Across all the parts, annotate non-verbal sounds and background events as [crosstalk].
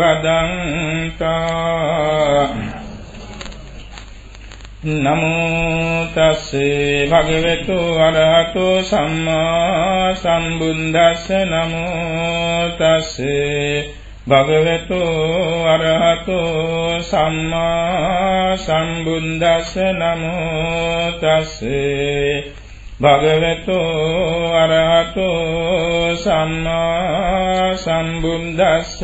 බදන්තා. නමෝ තස්සේ භගවතු අරහතු සම්මා සම්බුද්දස්ස. නමෝ තස්සේ භගවතු අරහතු සම්මා සම්බුද්දස්ස. නමෝ තස්සේ භගවතු අරහතු සම්මා සම්බුද්දස්ස.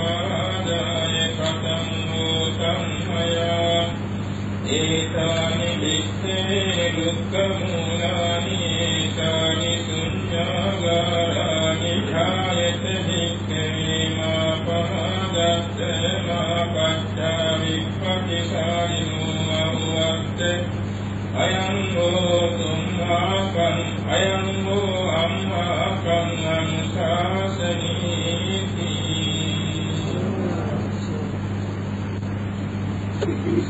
උපාදාය කතං හෝ සංඛයා ඒතානි විච්ඡේ දුක්ඛ මූලානි ඒතානි ශුඤ්ඤාගාරානි ඡායත භික්ඛවේ මා පහදස්ස මා පච්චා විප්පටිසාරිනෝ අයං හෝතුම් ආකං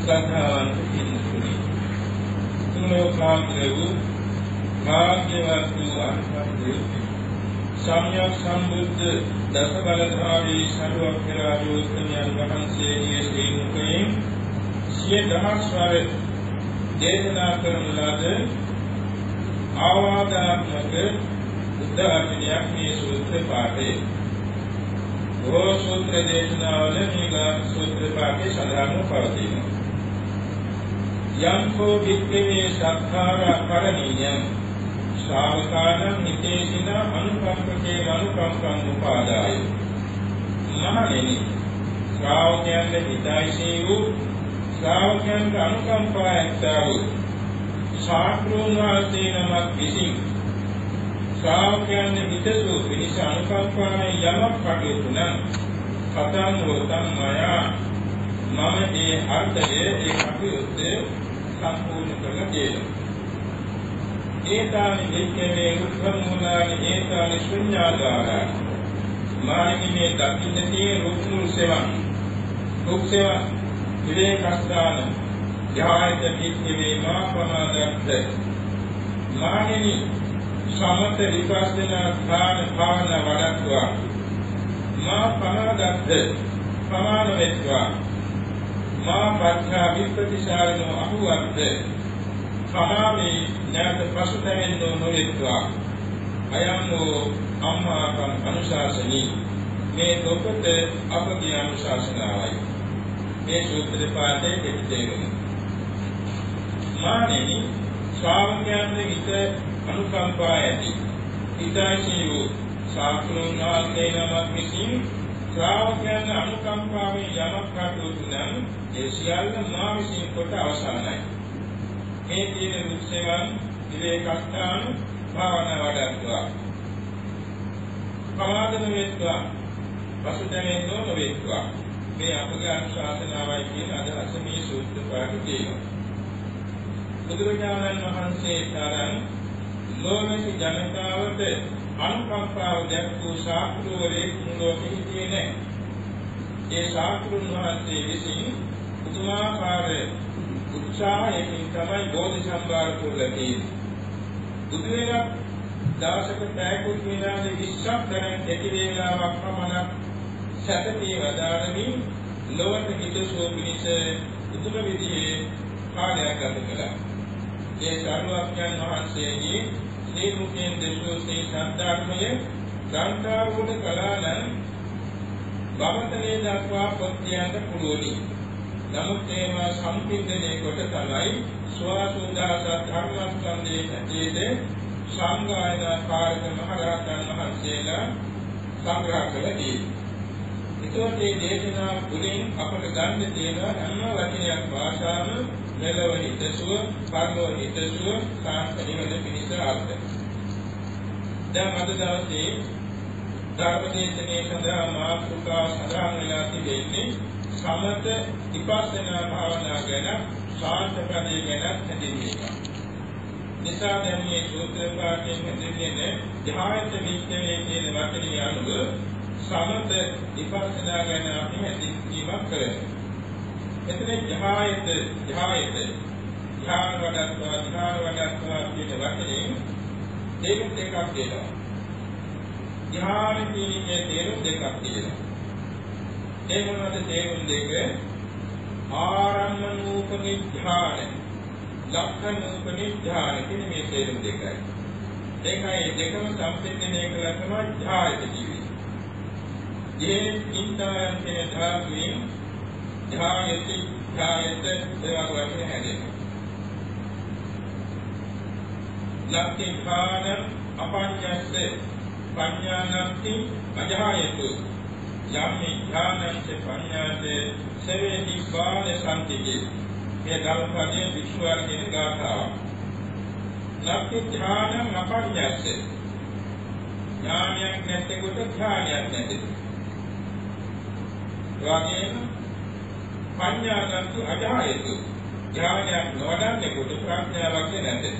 සදාන්ත කිනුනි තුනෝකාන්තේ වූ භාග්‍යවත් වූ අනුපන්දේ සම්්‍යක් සම්බුද්ධ දස බලධාරී සර්වඥායෝත්තමයන් වහන්සේගේ ශ්‍රී මුඛයෙන් සිය දහස් වර දේශනා කරන ලද ආවාදාත්මක උදාහරණයක් මේ සූත්‍ර පාඨයේ බොහෝ සූත්‍ර දේශනාවල මේ සූත්‍ර පාඨයේ සඳහන්ව පවතිනවා යම්කෝ වික්කේ සක්කාර කරණීයම් ශ්‍රාවකාණං නිතේසින අනුකම්පකේ අනුකම්පං උපාදාය. මහණෙනි ශ්‍රාවකයන්ගේ හිතයිසී වූ ශ්‍රාවකයන්ට අනුකම්පා ඇත්තා වූ ශාස්ත්‍රෝන් වහන්සේ නමක් විසින් ශ්‍රාවකයන්ගේ හිතසු පිණිස අනුකම්පාවෙන් යමක් කටයුතු නම් කතං වතං මයා. මම ඒ අර්ථයේ ඒ කටයුත්ත සම්පූර්ණ කරලා දෙනවා ඒතානි දෙක්කේ උත්තරමුලානි ඒතානි ශුන්‍යාදාරා මානිමේ දකින්නේ රුක්මුල් සේවා රුක් සේවා විවේකස්ථාන. ධ්‍යායත පික්කේ මා ප්‍රමාදක්ත මානිනි සමත විපස්සනා ධ්‍යාන භාවනා වඩත්වා. මා ප්‍රමාදක්ත ප්‍රමාණ වෙත්වා. මා පච්චා විපතිසාරණෝ අහුවක්ත සමාමේ නැවත පසුතැවෙන්න නොවෙත්වා. අයං වූ අම්මාකම් අනුශාසනී. මේ දුකට අපගේ අනුශාසනාවයි. මේ සූත්‍ර පාඨයේ දෙවිදේවන මානෙනි ශ්‍රාවකයන්ගේ හිත අනුකම්පා ඇති. හිතයිසී වූ සාක්‍රුන් වහන්සේ නමක් විසින් ශ්‍රාවකයන් අනුකම්පාවෙන් යමක් කටයුතු නම් ඒ සියල්ල මා විසින් කොට අවසానයි මේ තියෙන දුක්සේවන් විවේකස්ථාන භාවනා වඩත්වා. පවාදන වේත්වා. පසුතැවෙන්න නොවේත්වා මේ අපගේ අනුශාසනාවයි කියන අදහස මේ සූත්‍ර පාඨ තියෙනවා. බුදුරජාණන් වහන්සේ තරම් ලෝකේ ජනතාවට අනුකම්පාව දැක්වූ ශාස්ත්‍රවරේ ලෝකෙ හිටියේ නැහැ ඒ ශාස්ත්‍රුන් වහන්සේ විසින් පුදුමාකාර උත්සාහයෙන් තමයි බෝධි සම්භාර පුරලා තියෙන්නේ. බුදු වෙලා දවසක පැයකුත් විනාඩි 20ක් තරම් කෙටි වේලාවක් පමණ සැතපී වදාරමින් ලොවට හිතසෝ පිණිස උතුම් විදිහේ කාර්යයක් ගත කළා. ඒ සර්වඥයන් වහන්සේගේ ශ්‍රී මුඛයෙන් දෙසෝ ශ්‍රී සත්‍යාත්මය ග්‍රන්ථාවුද කලානම් බවතලේ දක්වා පොත් කියන්න පුළුවනි. නමුත් ඒවා සම්පින්දනය කොට තමයි ස්වාසුදාස ධර්මස්කන්ධයේ ඇතුළේ සංගායනා කාර්ක මහරහතන් වහන්සේලා සංග්‍රහ කළේ. ඒකෝට මේ දේශනා තුළින් අපට ගන්න තියෙන හැම වචනයක් භාෂාව මෙලව හිතසුව, පරලෝ හිතසුව, සාස්ත්‍රික පිණිස අර්ථ. දැන් අද දවසේ ධර්මදේශනයේ සඳහා මාතෘකා සඳහන් වෙලා තිබෙන්නේ සමත විපස්සනා භාවනා ගැන ශාන්ත ප්‍රදේ ගැන හැදින්වීම. නිසා දැන් මේ සූත්‍ර පාඨයෙන් හැදින්වෙන්නේ ධ්‍යාන විශ්ලේෂණය කියන වචනේ අනුව සමත විපස්සනා ගැන අපි හැදින්වීමක් කරනවා. එතන ධ්‍යායත ධ්‍යායත ධ්‍යාන වඩත්වා ධ්‍යාන වඩත්වා කියන වචනේ දෙකක් දෙකක් දෙනවා. ධ්‍යාන කියන්නේ තේරුම් දෙකක් තියෙනවා. ඒ මොනවද තේරුම් දෙක? ආරම්මනූපනිධාන ලක්ඛනූපනිධාන කියන මේ තේරුම් දෙකයි. ඒකයි දෙකම සම්පෙන්නනය කළා තමයි ධායත කිව්වේ ඒ ඉන්දායන් කියන ධාතුවෙන් ධායති ධායත ඒවා වගේ හැදෙනවා. ලක්ඛිකාන අපඤ්ඤස්ස. පඤ්ඤානක්ති අජායතු යම් විඥානංච පඤ්ඤාත සවේති බාල සම්තිති මේ ගල්පදයේ විශ්වාරකේ ගාථාව. ලක්ඛ ඥානං අපඤ්ඤස්ස. ඥානයක් නැතිකොට ඥානයක් නැති. වගේම පඤ්ඤානන්තු අජායතු. ඥානයක් නොවදන්නේ කොට ප්‍රඥාවක් නැති.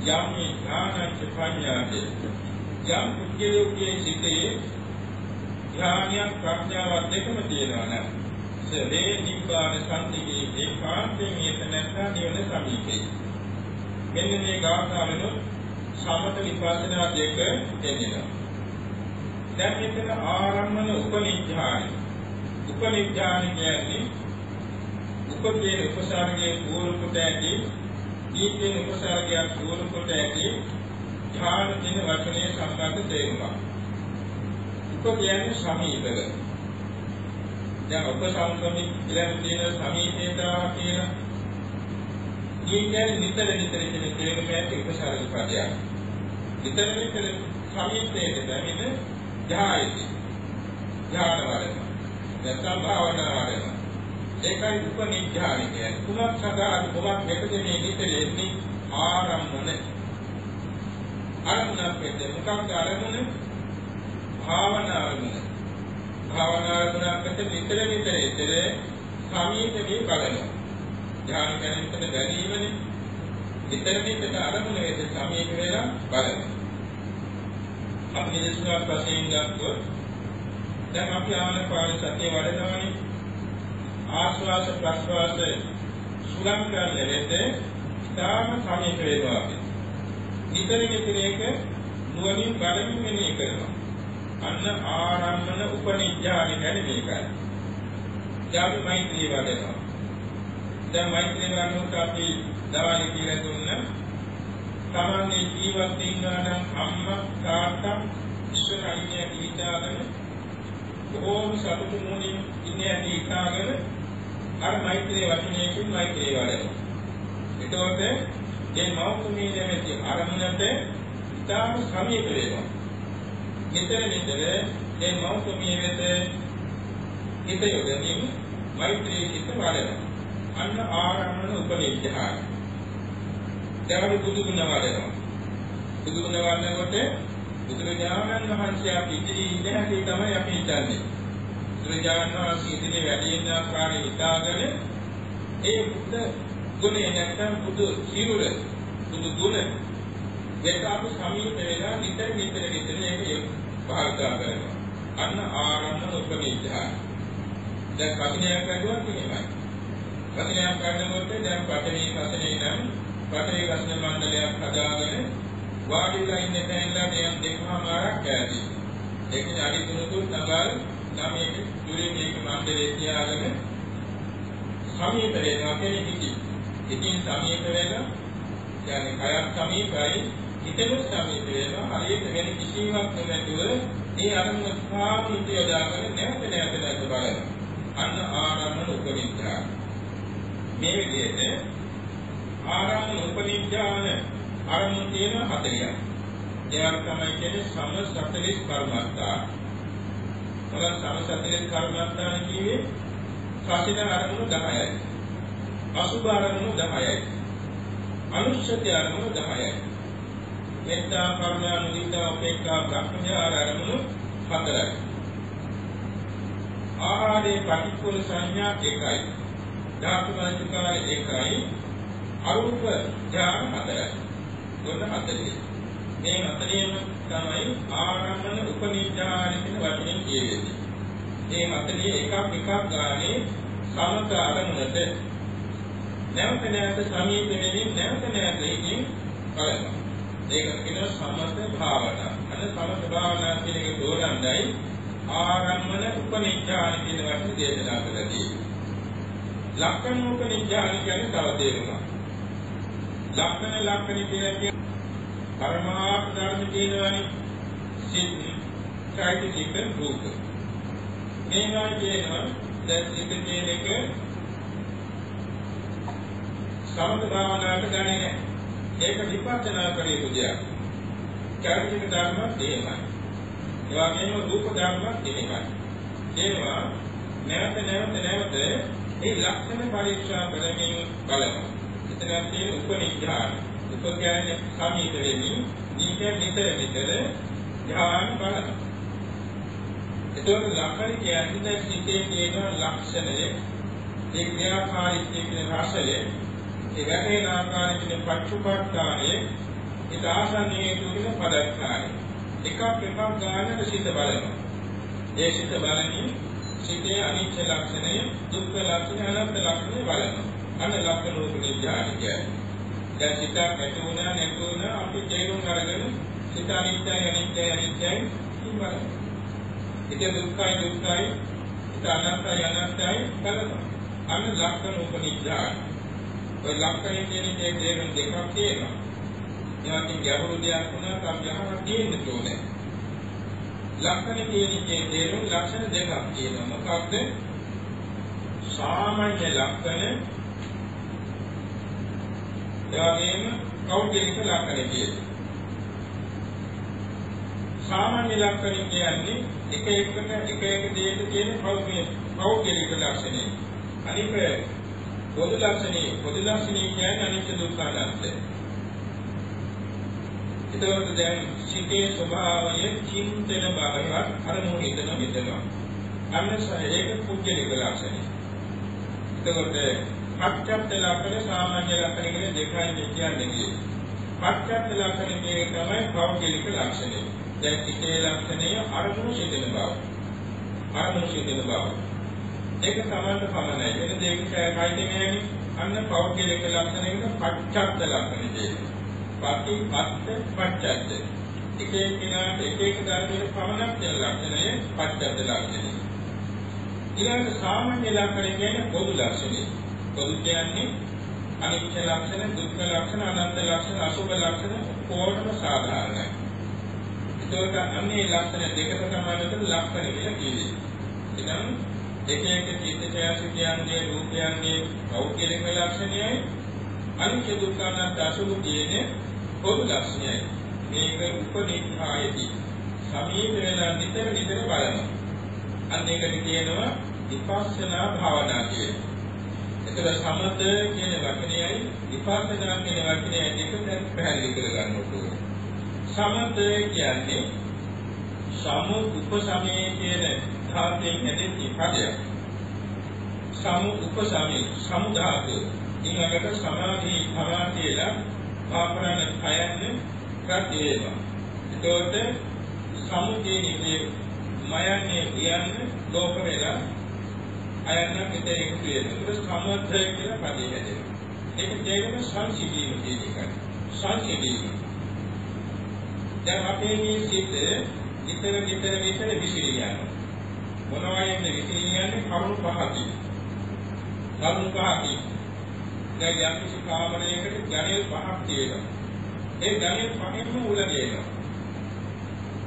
යම් ඥානංච පඤ්ඤාතේ යම් පුද්ගලයේ සිටේ ඥානයක් ප්‍රඥාවක් දෙකම තියෙනවා නම් සවේ නිබ්බාන සම්තිගේ ඒකාන්තයෙන් මේක නැත්නම් නිවන සමීපේ. මෙන්න මේ ගාථාවෙන සමත විපස්සනා දෙක දෙන්නවා දැන් මෙතන ආරම්මන උපනිඥාන උපනිඥාන කියන්නේ උපදේ උපසාරයේ පූර්ව කොට ඇති දීපේ උපසාරයේ පූර්ව කොට ඇති ඥාන දින වචනේ සම්බන්ධ තේරුමක්. උප කියන්නේ සමීපව. දැන් උපසම්පමි කියලා තියෙන සමීපේතාව කියන ඊගෙන නිතර නිතර කියන තේරුම ඇති උපසාරක පදයක්. නිතර නිතර සමීපේට දැනෙන ධායති ධාන වලන නැත්නම් භාවනා වලන ඒකයි උපනිඥාන කියන්නේ කුමක් සඳහා කුමක් මෙතන මේ නිතර එන්නේ? ආරම්මන අරමුණක් වෙද්දී මොකක්ද අරමුණ භාවනා අරමුණ භාවනා අරමුණකට නිතර නිතර ඉතර සමීපදී බලනවා. ධ්‍යාන කෙනෙක්ට ගැනීමනේ නිතර නිතර අරමුණ වෙද්දී සමීප වෙලා බලනවා. අපි දේශනා වශයෙන් ගත්තොත් දැන් අපි ආනපාන සතිය වඩනවානේ. ආශ්වාස ප්‍රශ්වාස සුලං කරලෙද්දී තාම සමීප වෙනවා නිතර නිතර ඒක නුවණින් බලමින් මෙනෙහි කරනවා. අන්න ආරම්මන උපනිඥාන කියන්නේ මේකයි. යාවි මෛත්‍රී වඩනවා. දැන් මෛත්‍රී වඩනකොට අපි දවාලි කියලා දුන්න තමන්ගේ ජීවත් වෙනවා නම් අම්මා තාත්තා ඉස්සර අයියා කීතාගෙන බොහෝම සතුටු මොනින් ඉන්නේ ඇති ඉකාගෙන අර මෛත්‍රී වචනයකින් මෛත්‍රී වඩනවා. එතකොට මේ මෞතුමී නැමැති අරමුණට ඉතාම සමීප වෙනවා. නිතර නිතර මේ මෞතුමී වෙත හිත යොදමින් මෛත්‍රී සිත වඩනවා. අන්න ආරම්භන උපනිච්ඡාය. දැන් බුදු ගුණ වඩනවා. බුදු ගුණ වඩනකොට බුදුරජාණන් වහන්සේ අපි ඉදිරි ඉඳ හැටි තමයි අපි හිතන්නේ. බුදුරජාණන් වහන්සේ ඉදිරි වැඩි වෙන ආකාරය හිතාගෙන ඒ බුද්ධ ගුණය නැත්නම් බුදු සිරුර බුදු ගුණ දෙක අපි සමීප වෙලා නිතර නිතර නිතර මේක භාවිතා කරනවා. අන්න ආරම්භන උපනිච්ඡා. දැන් කතිනයක් කරනවා කියනවායි. කතිනයක් කරනකොට දැන් පඨවි කසනේ නම් පඨවි කසන මණ්ඩලයක් හදාගෙන වාඩිලා ඉන්න තැනලා මෙයන් දෙකමාරක් ඇති. ඒකේ අඩි තුනකුත් නගල් ළමයෙක් දුරින් මේක මණ්ඩලේ තියාගෙන සමීප වෙනවා කියන්නේ හිතින්. ඉතින් සමීප වෙලා කියන්නේ කයක් සමීපයි හිතෙනුත් සමීප වෙනවා. හරියට වෙන කිසිවක් නැතුව ඒ අරමුණ ස්ථාපිත යදාගෙන නැවත නැවත නැවත බලනවා. අන්න ආරම්භන උපනිද්‍රා. මේ විදිහට ආරම්භන උපනිද්‍රාන අරමුණ තියෙන 40ක්. ඒවා තමයි කියන්නේ සම 40 කර්මස්ථාන. මොකද සම 40 කර්මත්තා කියන්නේ කසින අරමුණු 10යි අසුභ අරමුණු 10යි. අනුශ්‍යති අරමුණු 10යි. මෙත්තා කරුණා මුදිතා උපේක්ඛා බ්‍රහ්මචාර අරමුණු 4යි. ආහාරේ පටික්කුල සංඥා 1යි. ධාතු මනසිකාර 1යි. අරූප ඥාන 4යි. ගොන්න 40. මේ හතරේම තමයි ආරම්භන උපනිඥාන කියන වචනේ කියෙන්නේ. මේ හතරේ එකක් එකක් ගානේ සමත අරමුණට නැවත නැවත සමීප වෙමින් නැවත නැවත ඉකින් බලනවා. ඒක කියනවා සමත භාවනා. අන්න සමත භාවනා කියන එක දෝරන්නයි ආරම්මන උපනිච්ඡාන කියන වචනේ දේශනා කළදී. ලක්ෂණ උපනිච්ඡාන කියන්නේ තව තේරුමක්. ලක්ෂණ ලක්ෂණ කියන්නේ පරමාර්ථ ධර්ම කියනවනේ. සිත්, චෛතසික රූප. මේවා කියනවා දැන් සිත් කියන එක සමත භාවනාවට ගන්නේ නැහැ. ඒක විපස්සනා කරේ පුදියක්. චෛතසික ධර්ම දෙයමයි. ඒ වගේම රූප ධර්ම දෙයමයි. ඒවා නැවත නැවත නැවත ඒ ලක්ෂණ පරීක්ෂා කරමින් බලනවා. එතන තියෙන උපනිඥාන. උපඥාන සමීප වෙමින් නිතර නිතර නිතර ධ්‍යාන බලනවා. එතකොට ලක්ෂණ කියන්නේ සිතේ තියෙන ලක්ෂණය ඒ ක්‍රියාකාරීත්වයේ රසය ඒ වැටෙන ආකාරයේ පච්චුපට්ඨානයේ ඒ ආසන්නයේ තුන පදස්ථානයි. එකක් එකක් ගන්නට සිත බලනවා. ඒ සිත බලමින් සිතේ අනිත්‍ය ලක්ෂණය, දුක්ඛ ලක්ෂණය, අනාත්ම ලක්ෂණය බලනවා. අන්න ලක්ෂණ රූප නිඥාන කියන්නේ. දැන් සිතක් නැති වුණා නැති වුණා අපි තේරුම් අරගෙන සිත අනිත්‍යයි අනිත්‍යයි අනිත්‍යයි කියනවා. ඒක දුක්ඛයි දුක්ඛයි, සිත අනාත්මයි අනාත්මයි බලනවා. අන්න ලක්ෂණ රූප නිඥාන. ඔය ලක්ෂණ කියන එකේ තේරුම් දෙකක් තියෙනවා. ඒවාකින් ගැඹුරු දෙයක් වුණා නම් යහම තියෙන්න ඕනේ. ලක්ෂණ කියන එකේ තේරුම් ලක්ෂණ දෙකක් තියෙනවා. මොකක්ද? සාමාන්‍ය ලක්ෂණ එවැගේම කෞද්‍යලික ලක්ෂණ කියනවා. සාමාන්‍ය ලක්ෂණ කියන්නේ එක එකට එක එක දෙයක තියෙන කෞද්‍යලික ලක්ෂණය. අනික පොදු ලක්ෂණේ පොදු ලක්ෂණේ කියන්නේ අනිත්‍ය දුක්ඛ අනාත්මය. එතකොට දැන් සිතේ ස්වභාවය චින්තන භාවයක් අරමුණු හිතන හිතනවා. අන්නසය ඒක පුජ්‍යලික ලක්ෂණය. එතකොට පච්චත්ත ලක්ෂණ සාමාන්‍ය ලක්ෂණ කියන දෙකයි කියන්නේ. පච්චත්ත ලක්ෂණ කියන්නේ තමයි පෞද්ගලික ලක්ෂණය. දැන් සිතේ ලක්ෂණය අරමුණු සිතන බව. අරමුණු සිතන බව. ඒක සමාන පමණයි. වෙන දෙයක කයිද නෑනේ. අන්න පෞද්ගලික ලක්ෂණයකට පච්චත්ත ලක්ෂණ කියනවා. පටි පත්ත පච්චත්ත. එක එකිනාට එක එක ධර්මයක පමණක් දෙන ලක්ෂණය පච්චත්ත ලක්ෂණය. ඊළඟ සාමාන්‍ය ලක්ෂණ කියන්නේ පොදු ලක්ෂණය. පොදු කියන්නේ අනිත්‍ය ලක්ෂණ, දුක්ඛ ලක්ෂණ, අනන්ත ලක්ෂණ, අසුභ ලක්ෂණ කොහොමද සාධාරණයි. ඒකට අන්නේ ලක්ෂණ දෙකට සමානව ලක්ෂණ කියලා කියන්නේ. එනම් එක එක චිත්තචෛතසිකයන්ගේ රූපයන්ගේ පෞද්ගලික ලක්ෂණයයි අනිත්‍ය දුක්ඛ අනාත්ම අසුභ කියන්නේ පොදු ලක්ෂණයයි. මේක උපනිෂ්ඨායති. සමීප වෙලා නිතර නිතර බලනවා. අන්න ඒකට කියනවා විපස්සනා භාවනා කියලා. එතකොට සමත කියන වචනයයි විපස්සනා කියන වචනයයි දෙක දැන් පැහැදිලි කරගන්න ඕනේ. සමත කියන්නේ සම උපසමයේ කියන ධාතයෙන් හැදෙච්ච පදයක්. සම උපසමයේ සමුධාතු ඊළඟට සමාධි භවා කියලා පාපරණ කයන්නේ ප්‍රතිවේවා. එතකොට සමුදේනියේ මයන්නේ කියන්නේ ලෝක වේලා අයන්න මෙතන එකතු වෙනවා. ඒක සමර්ථය කියලා පදේ හැදෙනවා. ඒක තේරෙන සංසිද්ධිය කියන එකයි. සංසිද්ධිය. දැන් අපේ මේ සිත් විතර විතර විතර විසිරී යනවා. මොනවයින්ද විසිරී යන්නේ කරුණු පහකින්. කරුණු පහකින්. දැන් යම් කිසි කාමරයකට ජනෙල් පහක් තියෙනවා. ඒ ජනෙල් පහෙන්ම උල දෙනවා.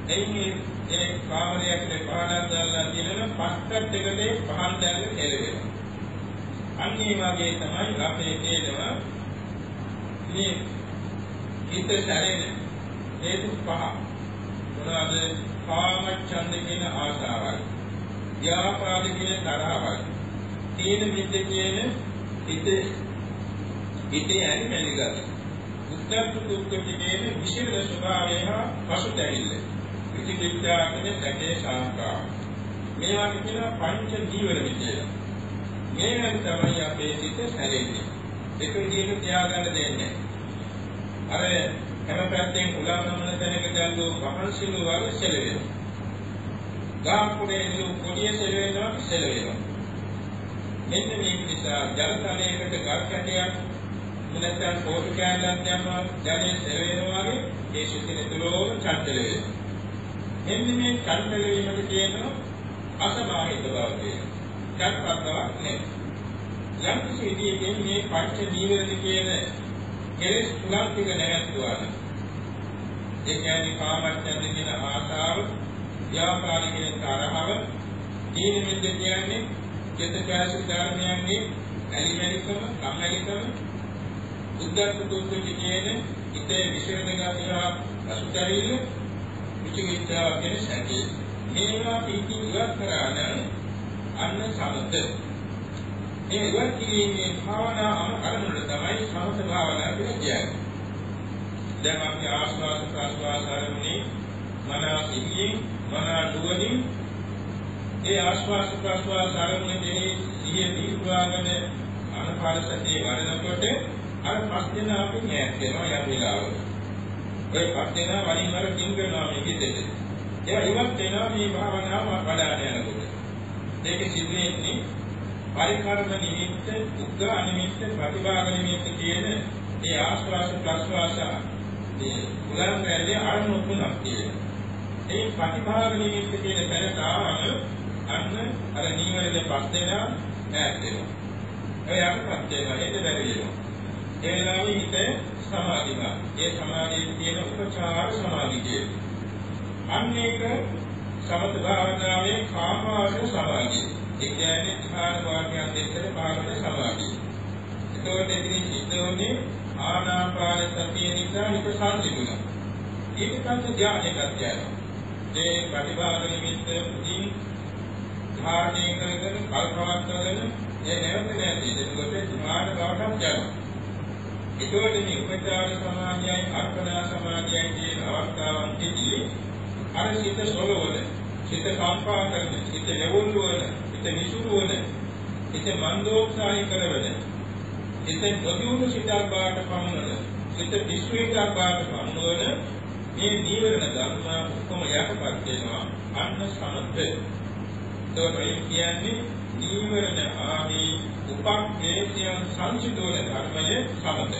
එයින් ඒ කාමරයකට පහනක් දාලා තියෙනවා පස්සට දෙකේ පහන් දැල්ල කෙලවෙනවා. අන්න ඒ වගේ තමයි අපේ තේනවා මේ හිත සැරෙන හේතු පහ. මොනවාද? කාම ඡන්ද කියන ආශාවයි. ව්‍යාපාද කියන තරහවයි. තීන මිද්ද කියන හිත හිතේ ඇලි මැලි ගතිය. උද්දච්ච දුක්ඛ කියන විශේෂ ස්වභාවය හා පසුතැවිල්ල. විචිකිච්ඡාකනේ සැකේ සංකා. මේවා කියන පංච ජීවන විද්‍යාව. මේවෙන් තමයි අපේ සිත සැලෙන්නේ. ඒක විදිහට තියාගන්න දෙන්නේ. අර හැම පැත්තෙන් උලාගමන තැනක දැල්ලු වහන්සිලු වගේ සැලෙනවා. ගාම්පුරේ ඉඳු කොඩිය සැලෙනවා සැලෙනවා. මෙන්න මේක නිසා ජල තලයකට ගල් කැටයක් නැත්නම් කෝටු කෑල්ලක් දැම්මම ජලයේ සැලෙනවා වගේ ඒ සිතින තුලෝම චංචල වෙනවා. මෙන්න මේ චංචල වීමට කියනවා අසමාහිත බව කියනවා. චක්පත් බවක් නෙවෙයි. යම් කිසි විදියකින් මේ පංච නීවරණ කියන කෙලෙස් තුනක් ටික නැවතුවා. ඒ කියන්නේ කාමච්ඡන්ද කියන ආශාව, ව්‍යාපාද කියන තරහව, දීන මිද්ද කියන්නේ චිත්තචෛතසික ධර්මයන්ගේ ඇලිමැලිකම, කම්මැලිකම, උද්දච්ච දුක්ඛ කියන ඉතේ විශේෂ ගතිය අසුචරිල්ල විචිකිච්ඡාව කියන සැකේ මේවා පිටි ඉවත් කරා නම් අන්න සමත. මේ ඉවත් කිරීමේ භාවනාවම කරනකොට තමයි සමත භාවනාව කියන්නේ. දැන් අපි ආස්වාද ප්‍රාස්වාද ආරම්භනේ මනස ඉන්නේ මන දුවනින් ඒ ආස්වාද ප්‍රාස්වාද ආරම්භනේ සිහිය දීර්ඝාගම අනපාරසතිය වඩනකොට අර පස් දෙනා අපි ඈත් වෙනවා යම් වෙලාවක. ඔය පස් දෙනා වරින් වර කින් කරනවා මේ හිතේ. ඒවා ඉවත් වෙනවා මේ භාවනාව වඩාගෙන යනකොට. ඒක සිද්ධ වෙන්නේ පරිකාරම නිමිත්ත, උග්ගා නිමිත්ත, ප්‍රතිභාග නිමිත්ත කියන ඒ ආස්වාස ප්‍රස්වාස මේ උලන් වැලේ අරමුණු තුනක් තියෙනවා. ඒ ප්‍රතිභාග නිමිත්ත කියන තැනට ආවම අන්න අර නීවරණ පස් දෙනා ඈත් වෙනවා. ඒ යටපත් වෙනවා. ඒක බැරි වෙනවා. ඒ වෙලාවේ හිත සමාධිමත්. ඒ සමාධියේ තියෙන උපචාර සමාධිය. අන්න ඒක සමත භාවනාවේ කාමාවච සමාධිය. ඒ කියන්නේ ධ්‍යාන වාක්‍යයන් දෙකේ පාරමී සමාධිය. ඒකෝට එදින සිද්ධෝනේ ආනාපාන සතිය නිසා හිත සංසිඳුණා. ඊට පස්සේ ධ්‍යානයකට යනවා. ඒ ප්‍රතිභාව නිමිත්ත උදින් ධාරණය කරගෙන කල්පවත් කරගෙන ඒ නැවත නැති එතකොට ධ්‍යාන බවටත් යනවා. ඒකෝට මේ උපචාර සමාධියයි අර්පණා සමාධියයි කියන අවස්ථාවන්දී අර සිත සොලවන සිත කම්පා කරන සිත ලැබුණු වන සිත නිසුරු වන සිත මන්දෝත්සාහය කරවන සිත නොදියුණු සිතක් බාට පමුණන සිත විශ්වේකක් බාට පමුණවන මේ නීවරණ ධර්ම ඔක්කොම යටපත් වෙනවා. අන්න සමත ඒකයි කියන්නේ නීවරණ ආදී උපක්ලේශයන් සංසිඳෝන ධර්මයේ සමත.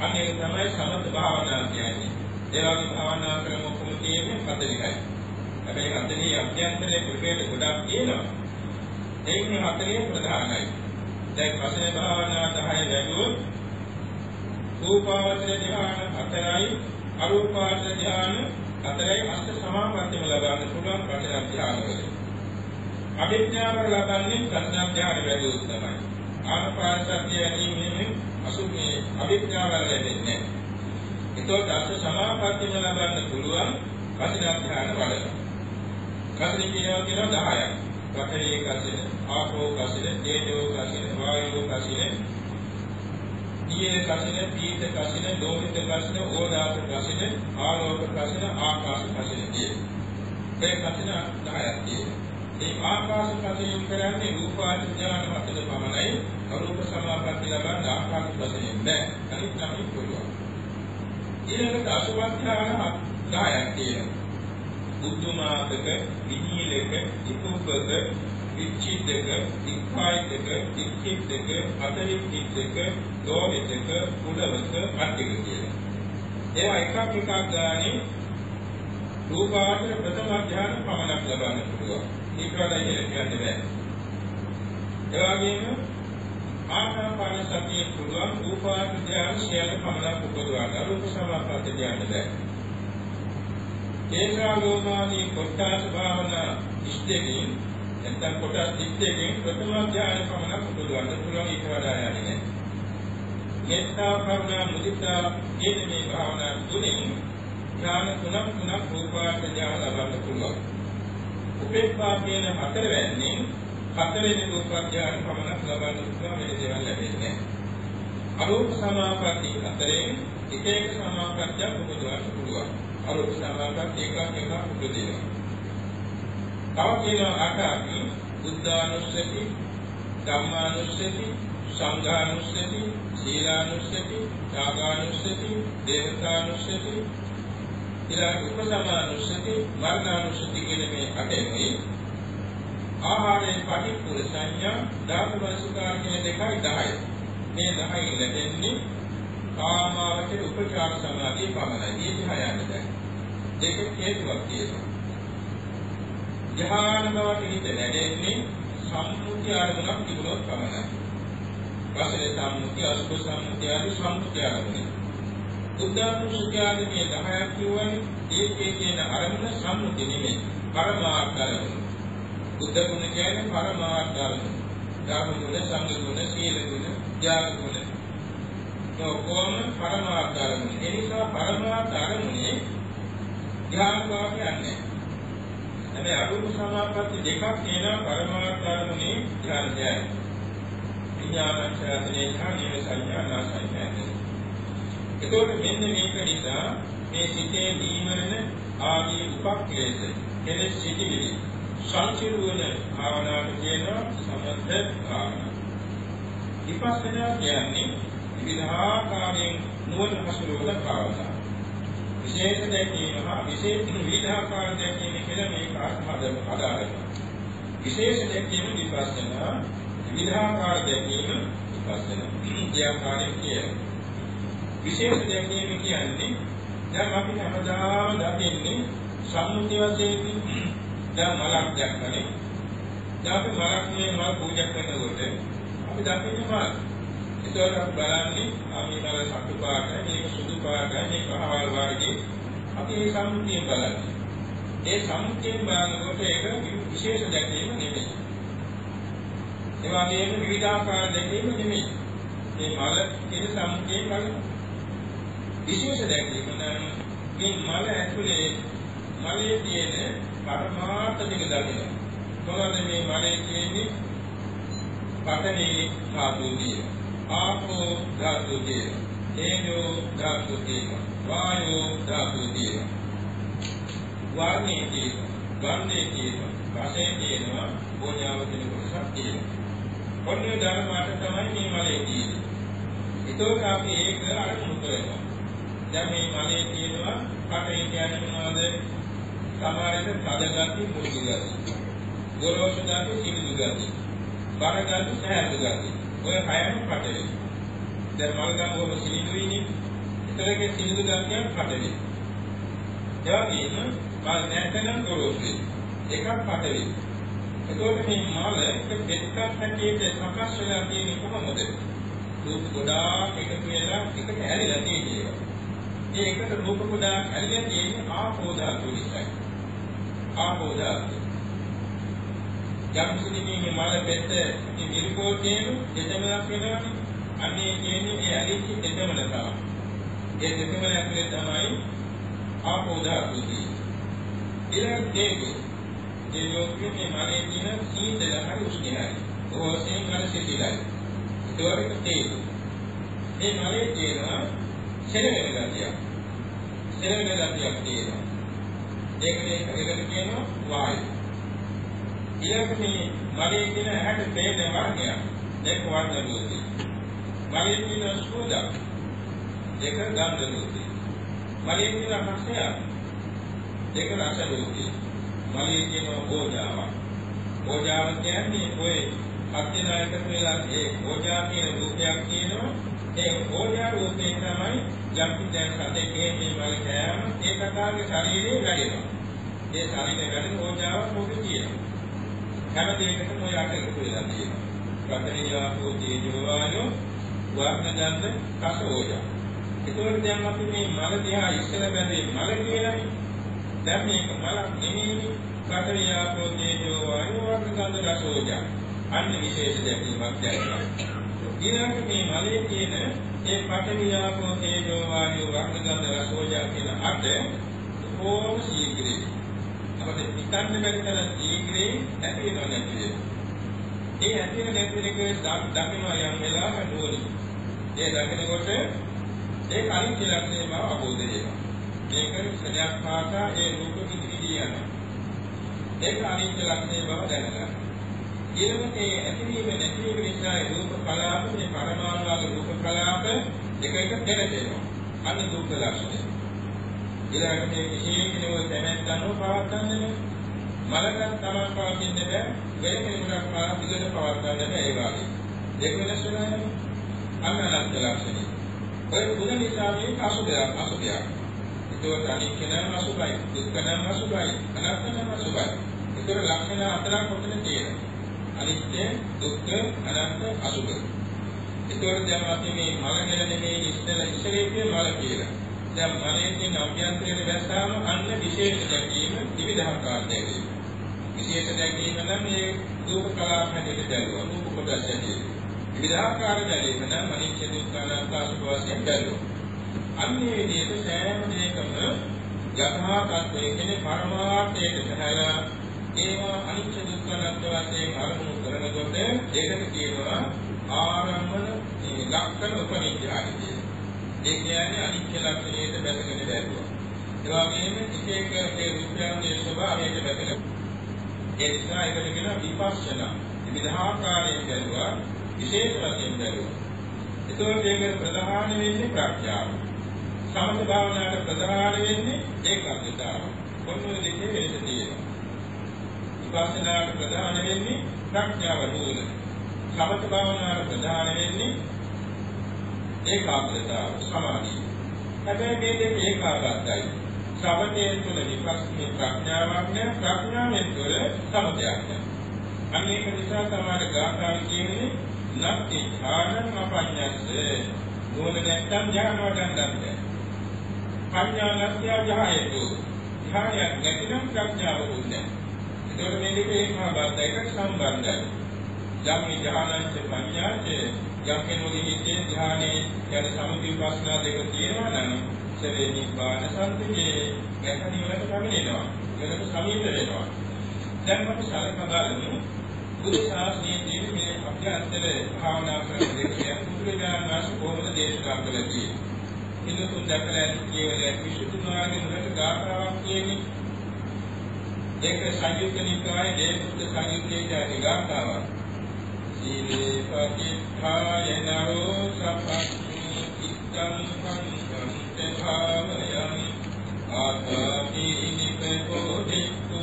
අනේ තමයි සමත භාවනා කියන්නේ. ඒ වගේ භාවනා ක්‍රම ඔක්කොම තියෙන්නේ 40යි හැබැයි 40 අභ්‍යන්තරයේ ප්‍රභේද ගොඩක් තියෙනවා. ඒකේ 40 ප්‍රධානයි. දැන් වශයෙන් භාවනා 10 වැඩුවොත් රූපාවචර ධ්‍යාන 4යි අරූපාර්ථ ධ්‍යාන අතරේ අෂ්ට සමාපත්තියම ලබන්න පුළුවන් ප්‍රඥා ධ්‍යානවල. අභිඥාව ලබන්නේ ප්‍රඥා ධ්‍යාන වැඩි උත්සමයි. ආනපානසතිය ඇතිවීමෙන් අසුමේ අභිඥාව ලැබෙන්නේ. ඒතකොට අෂ්ට සමාපත්තියම ලබන්න පුළුවන් ප්‍රඥා ධ්‍යාන වල. කසින කියනවා කියන 10ක්. වඨේ කසින, ආපෝ කසින, තේජෝ කසින, වායෝ කසින ඊයේ කසින, පීත කසින, ලෝහිත කසින, ඕදාස කසින, ආලෝක කසින, ආකාශ කසින කියන. මේ කසින 10ක් තියෙනවා. මේ ආකාශ කසින කරන්නේ රූපාදී ඥාන මතද පමණයි. අරූප සමාපatti ලබන ආකාශ කසින නෑ. අනිත් නම් පුළුවන්. ඊළඟට අසුභ ඥාන 10ක් තියෙනවා. බුද්ධමාතක, විනීලක, ඉකුප්පක, විචිත්තක, විඛායිතක, විචිත්තක, අතරිචිත්තක, දෝවිතක, කුඩවක, අට්ටික කියලා. ඒවා එකක් එකක් ගානේ රූපාවචර ප්‍රථම අධ්‍යාන පමණක් ලබන්න පුළුවන්. ඊට වඩා ඉහළ කියන්න බෑ. ඒ වගේම ආනාපාන සතිය පුළුවන් රූපාවචර ධ්‍යාන සියල්ල පමණක් උපදවන්න. රූප සමාපatti ධ්‍යාන බෑ. ඒකා ලෝමානී කොට්ටාස භාවනා ඉෂ්ඨයෙන් නැත්නම් කොටස් 32කින් ප්‍රථම ධ්‍යාන පමණක් උපදවන්න පුළුවන් ඊට වඩා යන්නේ නැහැ. මෙත්තා කරුණා මුදිතා කියන මේ භාවනා තුනෙන් ඥාන තුනක් තුනක් රූපාර්ථ ඥාන ලබන්න පුළුවන්. උපේක්ෂා කියන හතරවැන්නේ හතරෙනි රූපාර්ථ ඥාන පමණක් ලබන්න පුළුවන් මේ දේවල් ලැබෙන්නේ නැහැ. අරූප සමාපatti හතරෙන් එක එක සමාපත්තියක් උපදවන්න පුළුවන්. අරූප සමාපatti එකක් එකක් උපදිනවා. තව කියනවා ආකාරي බුද්ධානුස්සති ධම්මානුස්සති සංඝානුස්සති සීලානුස්සති ත්‍යාගානුස්සති දේවතානුස්සති ඊළඟ උපසමානුස්සති මරණානුස්සති කියන මේ අටෙමයි ආහාරයේ පටිපුර සංඥා ධාතුවස්කාර කියන දෙකයි 10 මේ 10 ලැබෙන්නේ කාමාවචර උපචාර සමාධිය පමණයි මේ 10 යන්නේ දැන් දෙක හේතුවක් තියෙනවා ධ්‍යාන බවට හිත නැගෙන්නේ සම්මුති අරමුණක් තිබුණොත් පමණයි. වශයෙන් සම්මුති අසුභ සම්මුති ආදී සම්මුති අරමුණ. බුද්ධානුස්සතිය ආදී මේ 10ක් කියවනේ ඒකේ තියෙන අරමුණ සම්මුති නෙමෙයි පරමාර්ථ අරමුණ. බුද්ධ ගුණ කියන්නේ පරමාර්ථ අරමුණ. ධර්ම ගුණ, සංඝ ගුණ, සීල ගුණ, ත්‍යාග ගුණ. කොහොම පරමාර්ථ අරමුණ. ඒ නිසා පරමාර්ථ අරමුණේ ධ්‍යාන භාවයක් නැහැ. හැබැයි අරූප සමාපatti දෙකක් තියෙනවා පරමාර්ථ අරමුණේ ඥානයයි. විඥානංචයතනේ ඥානීය සංඥා සංඥා. ඒකෝට මෙන්න මේක නිසා මේ සිතේ දීමරණ ආදී උපක්ලේශ කෙලෙස් සිටිවිලි සංසිරුවන භාවනාවට කියනවා සමථ භාවනාව. විපස්සනා කියන්නේ විවිධාකාරයෙන් නුවණ හසුරුවන භාවනාව. විශේෂ දැකීම හා විශේෂ විවිධාකාර දැකීම කියලා මේක අදාළයි. විශේෂ දැකීම විපස්සනා විවිධාකාර දැකීම විපස්සනා. ක්‍රියාකාරී කියන. විශේෂ දැකීම කියන්නේ දැන් අපි හැමදාම දකින්නේ සම්මුති වශයෙන් දැන් මලක් දැක්කනේ. දැන් අපි මලක් මේ මල් පූජා කරනකොට අපි දකින්නේ මල්. ඒතකොට අපි බලන්නේ අපි මල සතු පාටයි, මේක සුදු පාටයි, මේක අහවල් වර්ගයේ අපි මේ සම්මුතිය බලන්නේ. ඒ සම්මුතියෙන් බලනකොට ඒක විශේෂ දැකීම නෙමෙයි. ඒ වගේම විවිධාකාර දැකීම නෙමෙයි. මේ මල කියන සම්මුතියෙන් බලන විශේෂ දැකීම නම් මේ මල ඇතුලේ මලේ තියෙන පරමාර්ථ ටික දකින්න. කොහොමද මේ මලේ තියෙන්නේ? පඨවි ධාතුතිය, ආපෝ ධාතුතිය, තේජෝ ධාතුතිය, වායෝ ධාතුතිය. වාර්ණේ තියෙනවා, ගන්ධේ තියෙනවා, රසේ තියෙනවා, ඕජාව කියන කොටසක් තියෙනවා. ඔන්නේ ධර්මයට තමයි මේ මලේ තියෙන්නේ. ඒතකොට අපි ඒක අරමුණු කරනවා. දැන් මේ මලේ තියෙනවා පඨවි කියන්නේ මොනවද? සමහරට තද ගති මුරුදු ගති. ගොරෝසු ගති සිනිදු ගති. බර ගති සහැල්ලු ගති. ඔය හයම පටලයි. දැන් මල් ගම් වල සිනිදුයිනේ. ඒතරගේ සිනිදු ගතියක් පටලයි. ඒ වගේම මල් නැතනම් ගොරෝසුයි. එකක් පටලයි. එතකොට මේ මල එක දෙකක් හැටියට සකස් වෙලා තියෙන්නේ කොහොමද? රූප ගොඩාක් එකතු වෙලා එකට ඇරිලා තියෙනවා. ඒ එකට රූප ගොඩාක් ඇරිලා තියෙන්නේ ආපෝ ධාතු නිසායි. ආපෝ ධාතුව. යම් කිසිමේ මල පෙත්ත ඉති මිරිකෝ කියන දෙදමලක් වෙනවනේ. අන්නේ කියන්නේ ඒ ඇලිච්ච දෙදමල තමයි. ඒ දෙදමල ඇතුලේ තමයි ආපෝ ධාතුව තියෙන්නේ. ඊළඟ තේජෝ. තේජෝ කියන්නේ මලේ තියෙන සීතල හරි උෂ්ණයි. ඕසෙන් මල සිතිලයි. ඒකවල තේජෝ. මේ මලේ තියෙනවා සෙලවෙන ගතියක්. සෙලවෙන ගතියක් තියෙනවා. ඒකනේ ඒකට කියනවා වායු. ඊළඟට මේ මලයේ තියෙන ඇහැට පේන වර්ගයක් ඒක වර්ණ දෝති. මලයේ තියෙන සුවඳ ඒක ගන්ධ දෝති. මලයේ තියෙන රසය ඒක රස දෝති. මලයේ තියෙන ඕජාව. ඕජාව කියන්නේ ඔය අත්‍යනායක වෙලා ඒ ඕජා කියන රූපයක් කියනවා ඒ ඕජා රූපේ තමයි යම් දැන් සතේ මේ වල කෑම ඒ කතාවේ ශරීරේ වැඩෙනවා. ඒ ශරීරේ වැඩෙන ඕජාව මොකද කියනවා. හැම දෙයකටම ඔය අට එකතු වෙලා තියෙනවා. පඨවියාපෝ තේජෝ වායෝ වර්ණදන්ත කස ඕජා. ඒකවල දැන් අපි මේ මල දිහා ඉස්සර බැලේ මල කියලානේ. දැන් මේක මල නෙමෙයි පඨවියාපෝ තේජෝ වායෝ වර්ණදන්ත කස ඕජා. අන්න විශේෂ දැකීමක් දැක්කා. ඊළඟට මේ මලයේ තියෙන ඒ පඨවි ආපෝ තේජෝ වායෝ වර්ණගන්ධ රසෝජා කියන අට ඕම සීග්‍රේ අපිට පිටන්න බැරි තරම් සීග්‍රේ ඇති වෙනව නැති වෙනවා. ඒ ඇති වෙන නැති වෙන එක දකින්න යම් වෙලාවක නෝනි. ඒ දකිනකොට ඒ කලින් ලක්ෂණය බව අවබෝධ වෙනවා. මේක සත්‍යයක් පාසා ඒ රූප කිදිවි යනවා. ඒක අනිත්‍ය ලක්ෂණය බව දැනගන්න. ඊළඟට ඒ ඇතිවීම නැතිවීම නිසා රූප කලාප මේ පරමාණු වගේ රූප කලාප එක එක පෙරදෙනවා. අන්න දුක්ඛ ලක්ෂණය. ඊළඟට මේ විශේෂණව දැනගන්නව පවත්තන්නේ මලකන් තමයි පවතින්නේ බෑ. වෙන කෙනෙකුට පාදිකට පවත්තන්න බෑ ඒ වගේ. දෙක වෙනස් වෙනවා. අන්න අනන්ත ලක්ෂණය. ඔය ගුණ නිසා මේ අසුභයක් අසුභයක්. ඒකත් අනිත්‍ය නම් අසුභයි, දුක්ඛ නම් අසුභයි, අනාත්ම නම් අසුභයි. ඒතර ලක්ෂණ හතරක් කොතන තියෙනවා? අනිත්‍ය, දුක්ඛ, අනාත්ම, අසුභ. ඒතකොට දැන් අපි මේ මල ගැන නෙමෙයි ඉස්සෙල්ල ඉස්සරේදී මල කියලා. දැන් මලේ තියෙන අභ්‍යන්තරයේ වැස්සාම අන්න විශේෂ දැකීම විවිධාකාර දැකීම. විශේෂ දැකීම නම් මේ රූප කලාප හැටියට දැරුවා. රූප කොටස් හැටියට. විවිධාකාර දැකීම නම් අනිත්‍ය, දුක්ඛ, අනාත්ම, අසුභ වශයෙන් දැරුවා. අන්නේ විදිහට සෑම දෙයකම යථා තත්ත්වයේ කියන පරමාර්ථයට සහලා ඒවා අනිත්‍ය දුක්ඛ අනාත්ම වශයෙන් අරමුණු කරනකොට ඒකට කියනවා ආරම්භන මේ ලක්ෂණ උපනිද්‍යායි කියලා. ඒ කියන්නේ අනිත්‍ය ලක්ෂණයට බැසගෙන බැලුවා. ඒ වගේම එක එක ඒ රූපයන්ගේ ස්වභාවයට බැසගෙන ඒ නිසා ඒකට කියනවා විපස්සනා. විවිධාකාරයෙන් බැලුවා විශේෂ වශයෙන් බැලුවා. ඒතකොට ඒක ප්‍රධාන වෙන්නේ ප්‍රඥාව. සමථ භාවනාවට ප්‍රධාන වෙන්නේ ඒකාග්‍රතාව. කොන්නෝ දෙකේ වෙනස තියෙනවා. විපස්සනාට ප්‍රධාන වෙන්නේ ප්‍රඥාව නුවණ. සමථ භාවනාවට ප්‍රධාන වෙන්නේ ඒකාග්‍රතාව සමාධිය. හැබැයි මේ දෙක ඒකාග්‍රයි. සමතයෙන් තුළ විපස්සනා ප්‍රඥාවක් නෑ ප්‍රඥාවෙන් තුළ සමතයක් නෑ. අනේක නිසා තමයි ගාථාව කියන්නේ නක්ති ඥානං අපඤ්ඤස්ස නුවණ නැත්තම් ඥාන වඩන්නත් පඤ්ඤා නැත්‍ය ජහයතු ඥානයක් නැතිනම් ප්‍රඥාව දුන්නේ ඒකට මේ දෙක ඒකාබද්ධයකට සම්බන්ධයි යම් ඥානංච පඤ්ඤාච යම් කෙනෙකුගේ හිතේ ඥානේ යන සමුදි විපස්සනා දෙක තියෙනවා නම් සරේ නිබ්බාන සම්පතියේ ගැටණියකට පැමිණෙනවා ඒකට සමීප වෙනවා දැන් අපි සලකා බලමු බුදු ශාසනයේ මේ අභ්‍යන්තර භාවනා ක්‍රම දෙකේ බුදුරජාණන් වහන්සේ කොහොමද දේශනා කළේ හිතුතුන් දැකලා කියවල විසුද්ධි මාර්ගයෙන් උඩට ගාථාවක් කියන්නේ ඒක සංයුක්ත නිකායේ දේශුද්ධ සංයුත්තේ කියන ගාථාවක් සීලේ පතිත්ථාය නරෝ සපස්සු ඉත්තං පංචං තභාවයං ආකාපි නිපෝ දික්ඛු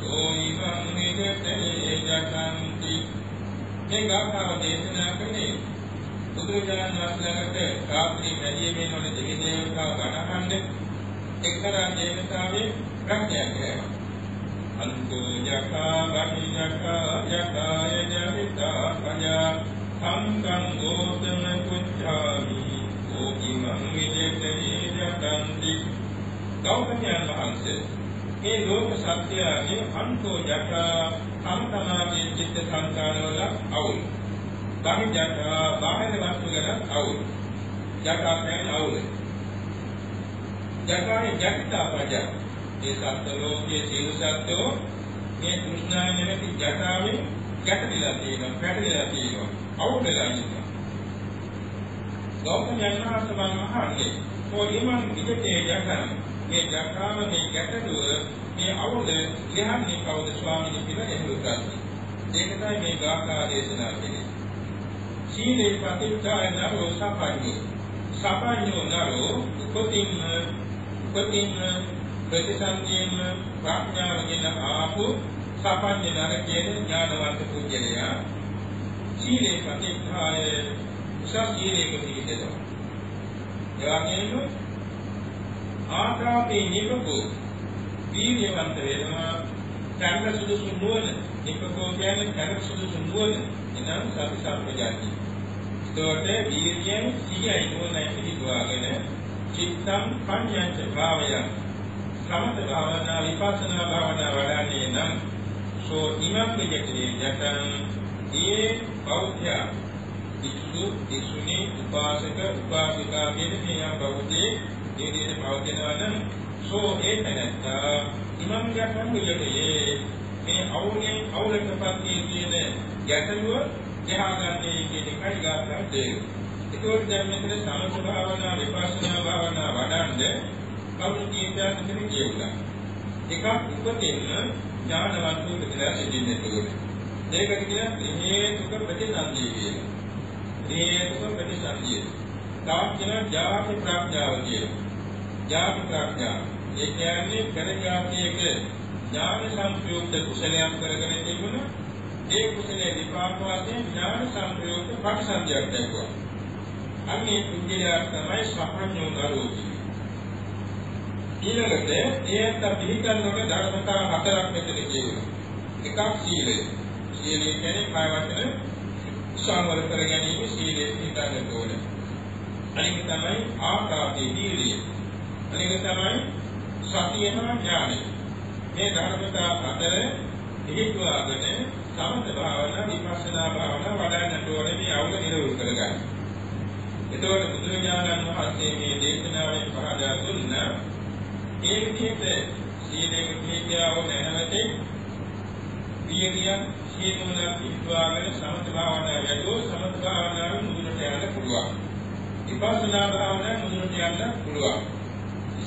සෝයිමං විගතේ ජතන්ති මේ ගාථාව දේශනා කළේ බුදුරජාණන් වහන්සේලාට රාත්‍රී මැදියේ නොන දෙවි දේවතාව ගණහන්න එක්තරා දේවතාවේ ප්‍රඥා කරනවා අන්තෝ යකා වහි යකා යකාය ජවිතා පජා සංකං ගෝතම කුච්ඡාමි ඕකිමං විජේතේ ජතන්ති ගෞතමයන් වහන්සේ මේ ලෝක සත්‍යයේ අන්තෝ යකා තම තමාගේ චිත්ත සංකාරවල අවුල්. බාහිර බාහිර වස්තු ගැන අවුල්. යකා කියන්නේ අවුල්. යකාගේ ජග්තා පජ. මේ සත්ත්ව ලෝකයේ සියලු සත්ත්වෝ මේ කෘෂ්ණා නැමැති ජටාවෙන් ගැටලිලා තියෙනවා, පැටලිලා තියෙනවා, අවුල් වෙලා ඉන්නවා. ගෞතම යනහස මහන්නේ කොයිමන් විදේ යකන මේ ජකාම මේ ගැටලුව මේ අවුල ලියන්නේ කවුද ස්වාමීන් කියලා එහුවුවා. ඒක තමයි මේ ගාථා දේශනා කියන්නේ. සීලේ ප්‍රතිචාර නරෝ සපඤ්ඤෝ. සපඤ්ඤෝ නරෝ උපතින් උපතින් ප්‍රතිසන්දියෙන් ප්‍රඥාවගෙන ආපු සපඤ්ඤ නර කියන ඥානවන්ත පුජ්‍යලයා. සීලේ ප්‍රතිචාර සීලේක පිළිදෙනවා. ඒ වගේම ආකාපේ නිපකෝ වීර්යවන්ත වෙනවා කර්ම සුදුසු නුවණ නිපකෝ කියන්නේ කර්ම සුදුසු නුවණ එනම් සති සම්පජාති ඒකට වීර්යයෙන් සියයි නුවණයි පිළිබවාගෙන චිත්තම් පඤ්ඤංච භාවය සමත භාවනා විපස්සනා භාවනා වඩන්නේ නම් සෝ ඉමම් විජේ යතං ඒ බෞද්ධ ඉක්සු ඉක්සුනි උපාසක උපාසිකා කියන මේ යම් බෞද්ධේ ඒ විදිහට පවතිනවා නම් සෝ ඒතනත්තා ඉමම් ගැටම් විලකයේ මේ අවුලෙන් අවුලටපත් කියන ගැටලුව ජහගන්නේ කියන එකයි ගාථා දෙක. ඒකෝට දැන් මෙතන සමථ භාවනා විපස්සනා භාවනා වඩන්නේ කවුරු කීයද කියන කියුණා. එකක් උපතින්ම ඥානවන්තව බෙදලා සිටින්න ඕනේ. ඒකට කියන හේතුක ප්‍රතිසන්දිය කියලා. හේතුක ප්‍රතිසන්දිය. තාක් කියන ජාති ප්‍රඥාව කියලා. ඥාන ප්‍රඥා. ඒ කියන්නේ පෙර ඥාතියක ඥාන සංප්‍රයුක්ත කුසලයක් කරගෙන තිබුණ ඒ කුසලයේ විපාක වශයෙන් ඥාන සංප්‍රයුක්ත ප්‍රතිසන්දියක් දැක්වුවා. අන්නේ කුජලයක් තමයි සපඤ්ඤෝ නරෝති. ඊළඟට ඒත් පිළිගන්නකොට ධර්මතා හතරක් මෙතන කියනවා. එකක් සීලය. සීලය කියන්නේ කාය වචන සංවර කර ගැනීම සීලයේ පිළිගන්න ඕනේ. අනික තමයි ආකාපේ දීර්යය. අනික තමයි සතිය හා ඥානය. මේ ධර්මතා අතර හේතුවාගෙන සමත භාවනා විපස්සනා භාවනා වඩන්නට ඕනේ මේ අවුල නිරවුල් කරගන්න. එතකොට බුදුරජාණන් වහන්සේ මේ දේශනාවෙන් පහදා දුන්න ඒ විදිහට සීලේ පිළිපියාව නැහැවතේ පියකියක් සීනුල පිටවාගෙන සමත භාවනා වැඩෝ සමත භාවනාවෙන් මුදුනට යන්න පුළුවන්. විපස්සනා භාවනාවෙන් මුදුනට යන්න පුළුවන්.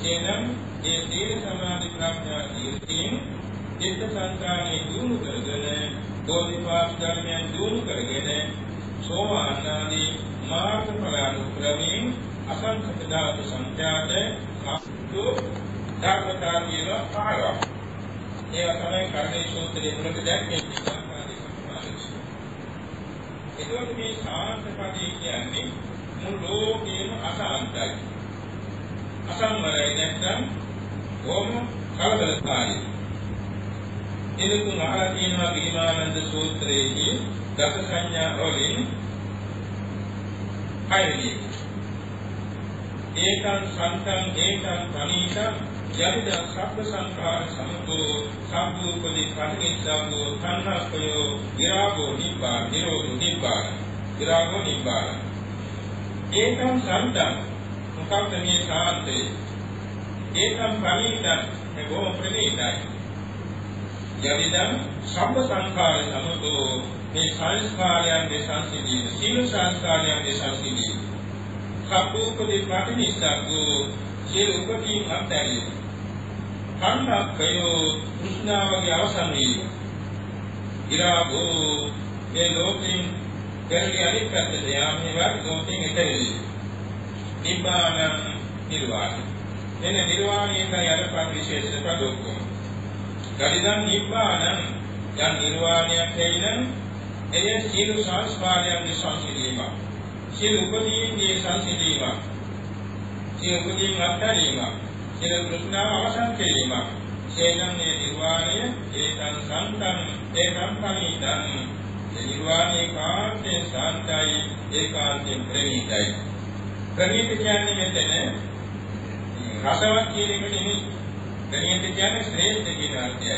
එනම් ඒ සීල සමාධි ප්‍රඥා කීර්තියෙන් චිත්ත සංකාණේ දිනු කරගෙන බෝධිපාක් ධර්මයන් දිනු කරගෙන සෝවාන් ආදී මාර්ගඵල අනුක්‍රමයෙන් අසංකත ධාතු සංඛ්‍යාත සතු ධර්මතා කියලා පහළවක්. ඒවා තමයි කර්ණේ සූත්‍රයේ මුලක දැක්කේ සංකාරී සම්පාදක. ඒකෝට මේ සාන්තපදී කියන්නේ මුළු ලෝකේම අසාන්තයි. අසම්මරයි නැත්නම් කොහොම කලබලකාරී. එලෙසම අහලා තියෙනවා ගිරිමානන්ද සූත්‍රයේදී දස සංඥා වලින් හයවෙනි. ඒකං සන්තං ඒකං පනීතං යදිද සබ්බ සංඛාර සමතෝ සම්පූපදී පටිච්චසමුප්පාදෝ තණ්හාපයෝ විරාගෝ නිබ්බාන නිරෝධෝ නිබ්බාන විරාගෝ නිබ්බාන. ඒකං සන්තං මොකක්ද මේ සාන්තේ ඒකං පනීතං මේ බොහොම ප්‍රණීතයි. යදිදං සබ්බ සංඛාර සමතෝ මේ සංස්කාරයන්ගේ සංසිඳීම සීල සංස්කාරයන්ගේ සංසිඳීම සම්පූර්ණ ප්‍රතිනිස්සග්ගෝ සියලු උපකීම් අත්හැරීම. කන්නාකයෝ කෘෂ්ණාවගේ අවසන් වීම ඉරාගෝ මේ ලෝකෙන් පෙරලි අනිත් පැත්තට යාමේවත් ලෝකෙන් එතෙරෙලි නිබ්බාන නිර්වාණය. එන නිර්වාණයෙන් යටපත් විශේෂ පදෝක්කම ගලිදන් නිබ්බාන යන් නිර්වාණයක් ඇයිනම් එය සියලු සංස්කාරයන්ගේ සංසිඳීම සියලු උපදීන්ගේ සංසිඳීම සියලු උපදීන් අත්හැරීම සියලු කෘෂ්ණාව අවසන් කිරීම සේනම් මේ නිර්වාණය ඒකං සම්තං ඒකං පණීතං. නිර්වාණය කාන්තේ සාන්තයි ඒකාන්තේ ප්‍රණීතයි. ප්‍රණීත කියන්නේ මෙතන රසවත් කියන එක නෙමෙයි. ප්‍රණීත කියන්නේ ශ්‍රේෂ්ඨ කියන අර්ථයයි.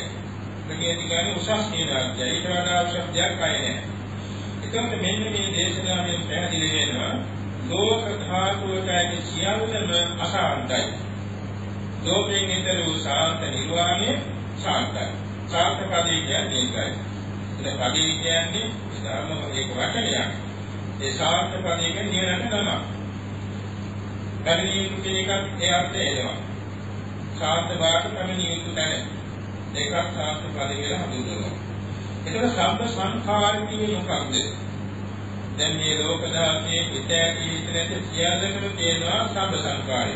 ප්‍රණීත කියන්නේ උසස් කියන අර්ථයයි. ඊට වඩා ශබ්දයක් අය නැහැ. එතකොට මෙන්න මේ දේශනාවෙන් පැහැදිලි වෙනවා ලෝක ධාතුවට ඇති සියල්ලම අසාන්තයි. ලෝකයෙන් ඊතර වූ සාන්ත නිර්වාණය සාන්තයි. සාන්ත පදේ කියන්නේ ඒකයි. ඉතින් පදේ කියන්නේ ධර්ම එක වචනයක්. ඒ සාන්ත පදේ කියන්නේ නිරන්තර නම. පැමිණි යුතු එකක් ඒ අර්ථය එනවා. සාන්ත වාක්‍ය පැමිණි යුතු තැන. ඒකත් සාන්ත පදේ කියලා හඳුන්වනවා. එතකොට සබ්බ සංඛාර කියන්නේ මොකක්ද? දැන් මේ ලෝක ධාතයේ පිට ඇති ඉතනට සියල්ලම තියෙනවා සබ්බ සංඛාරය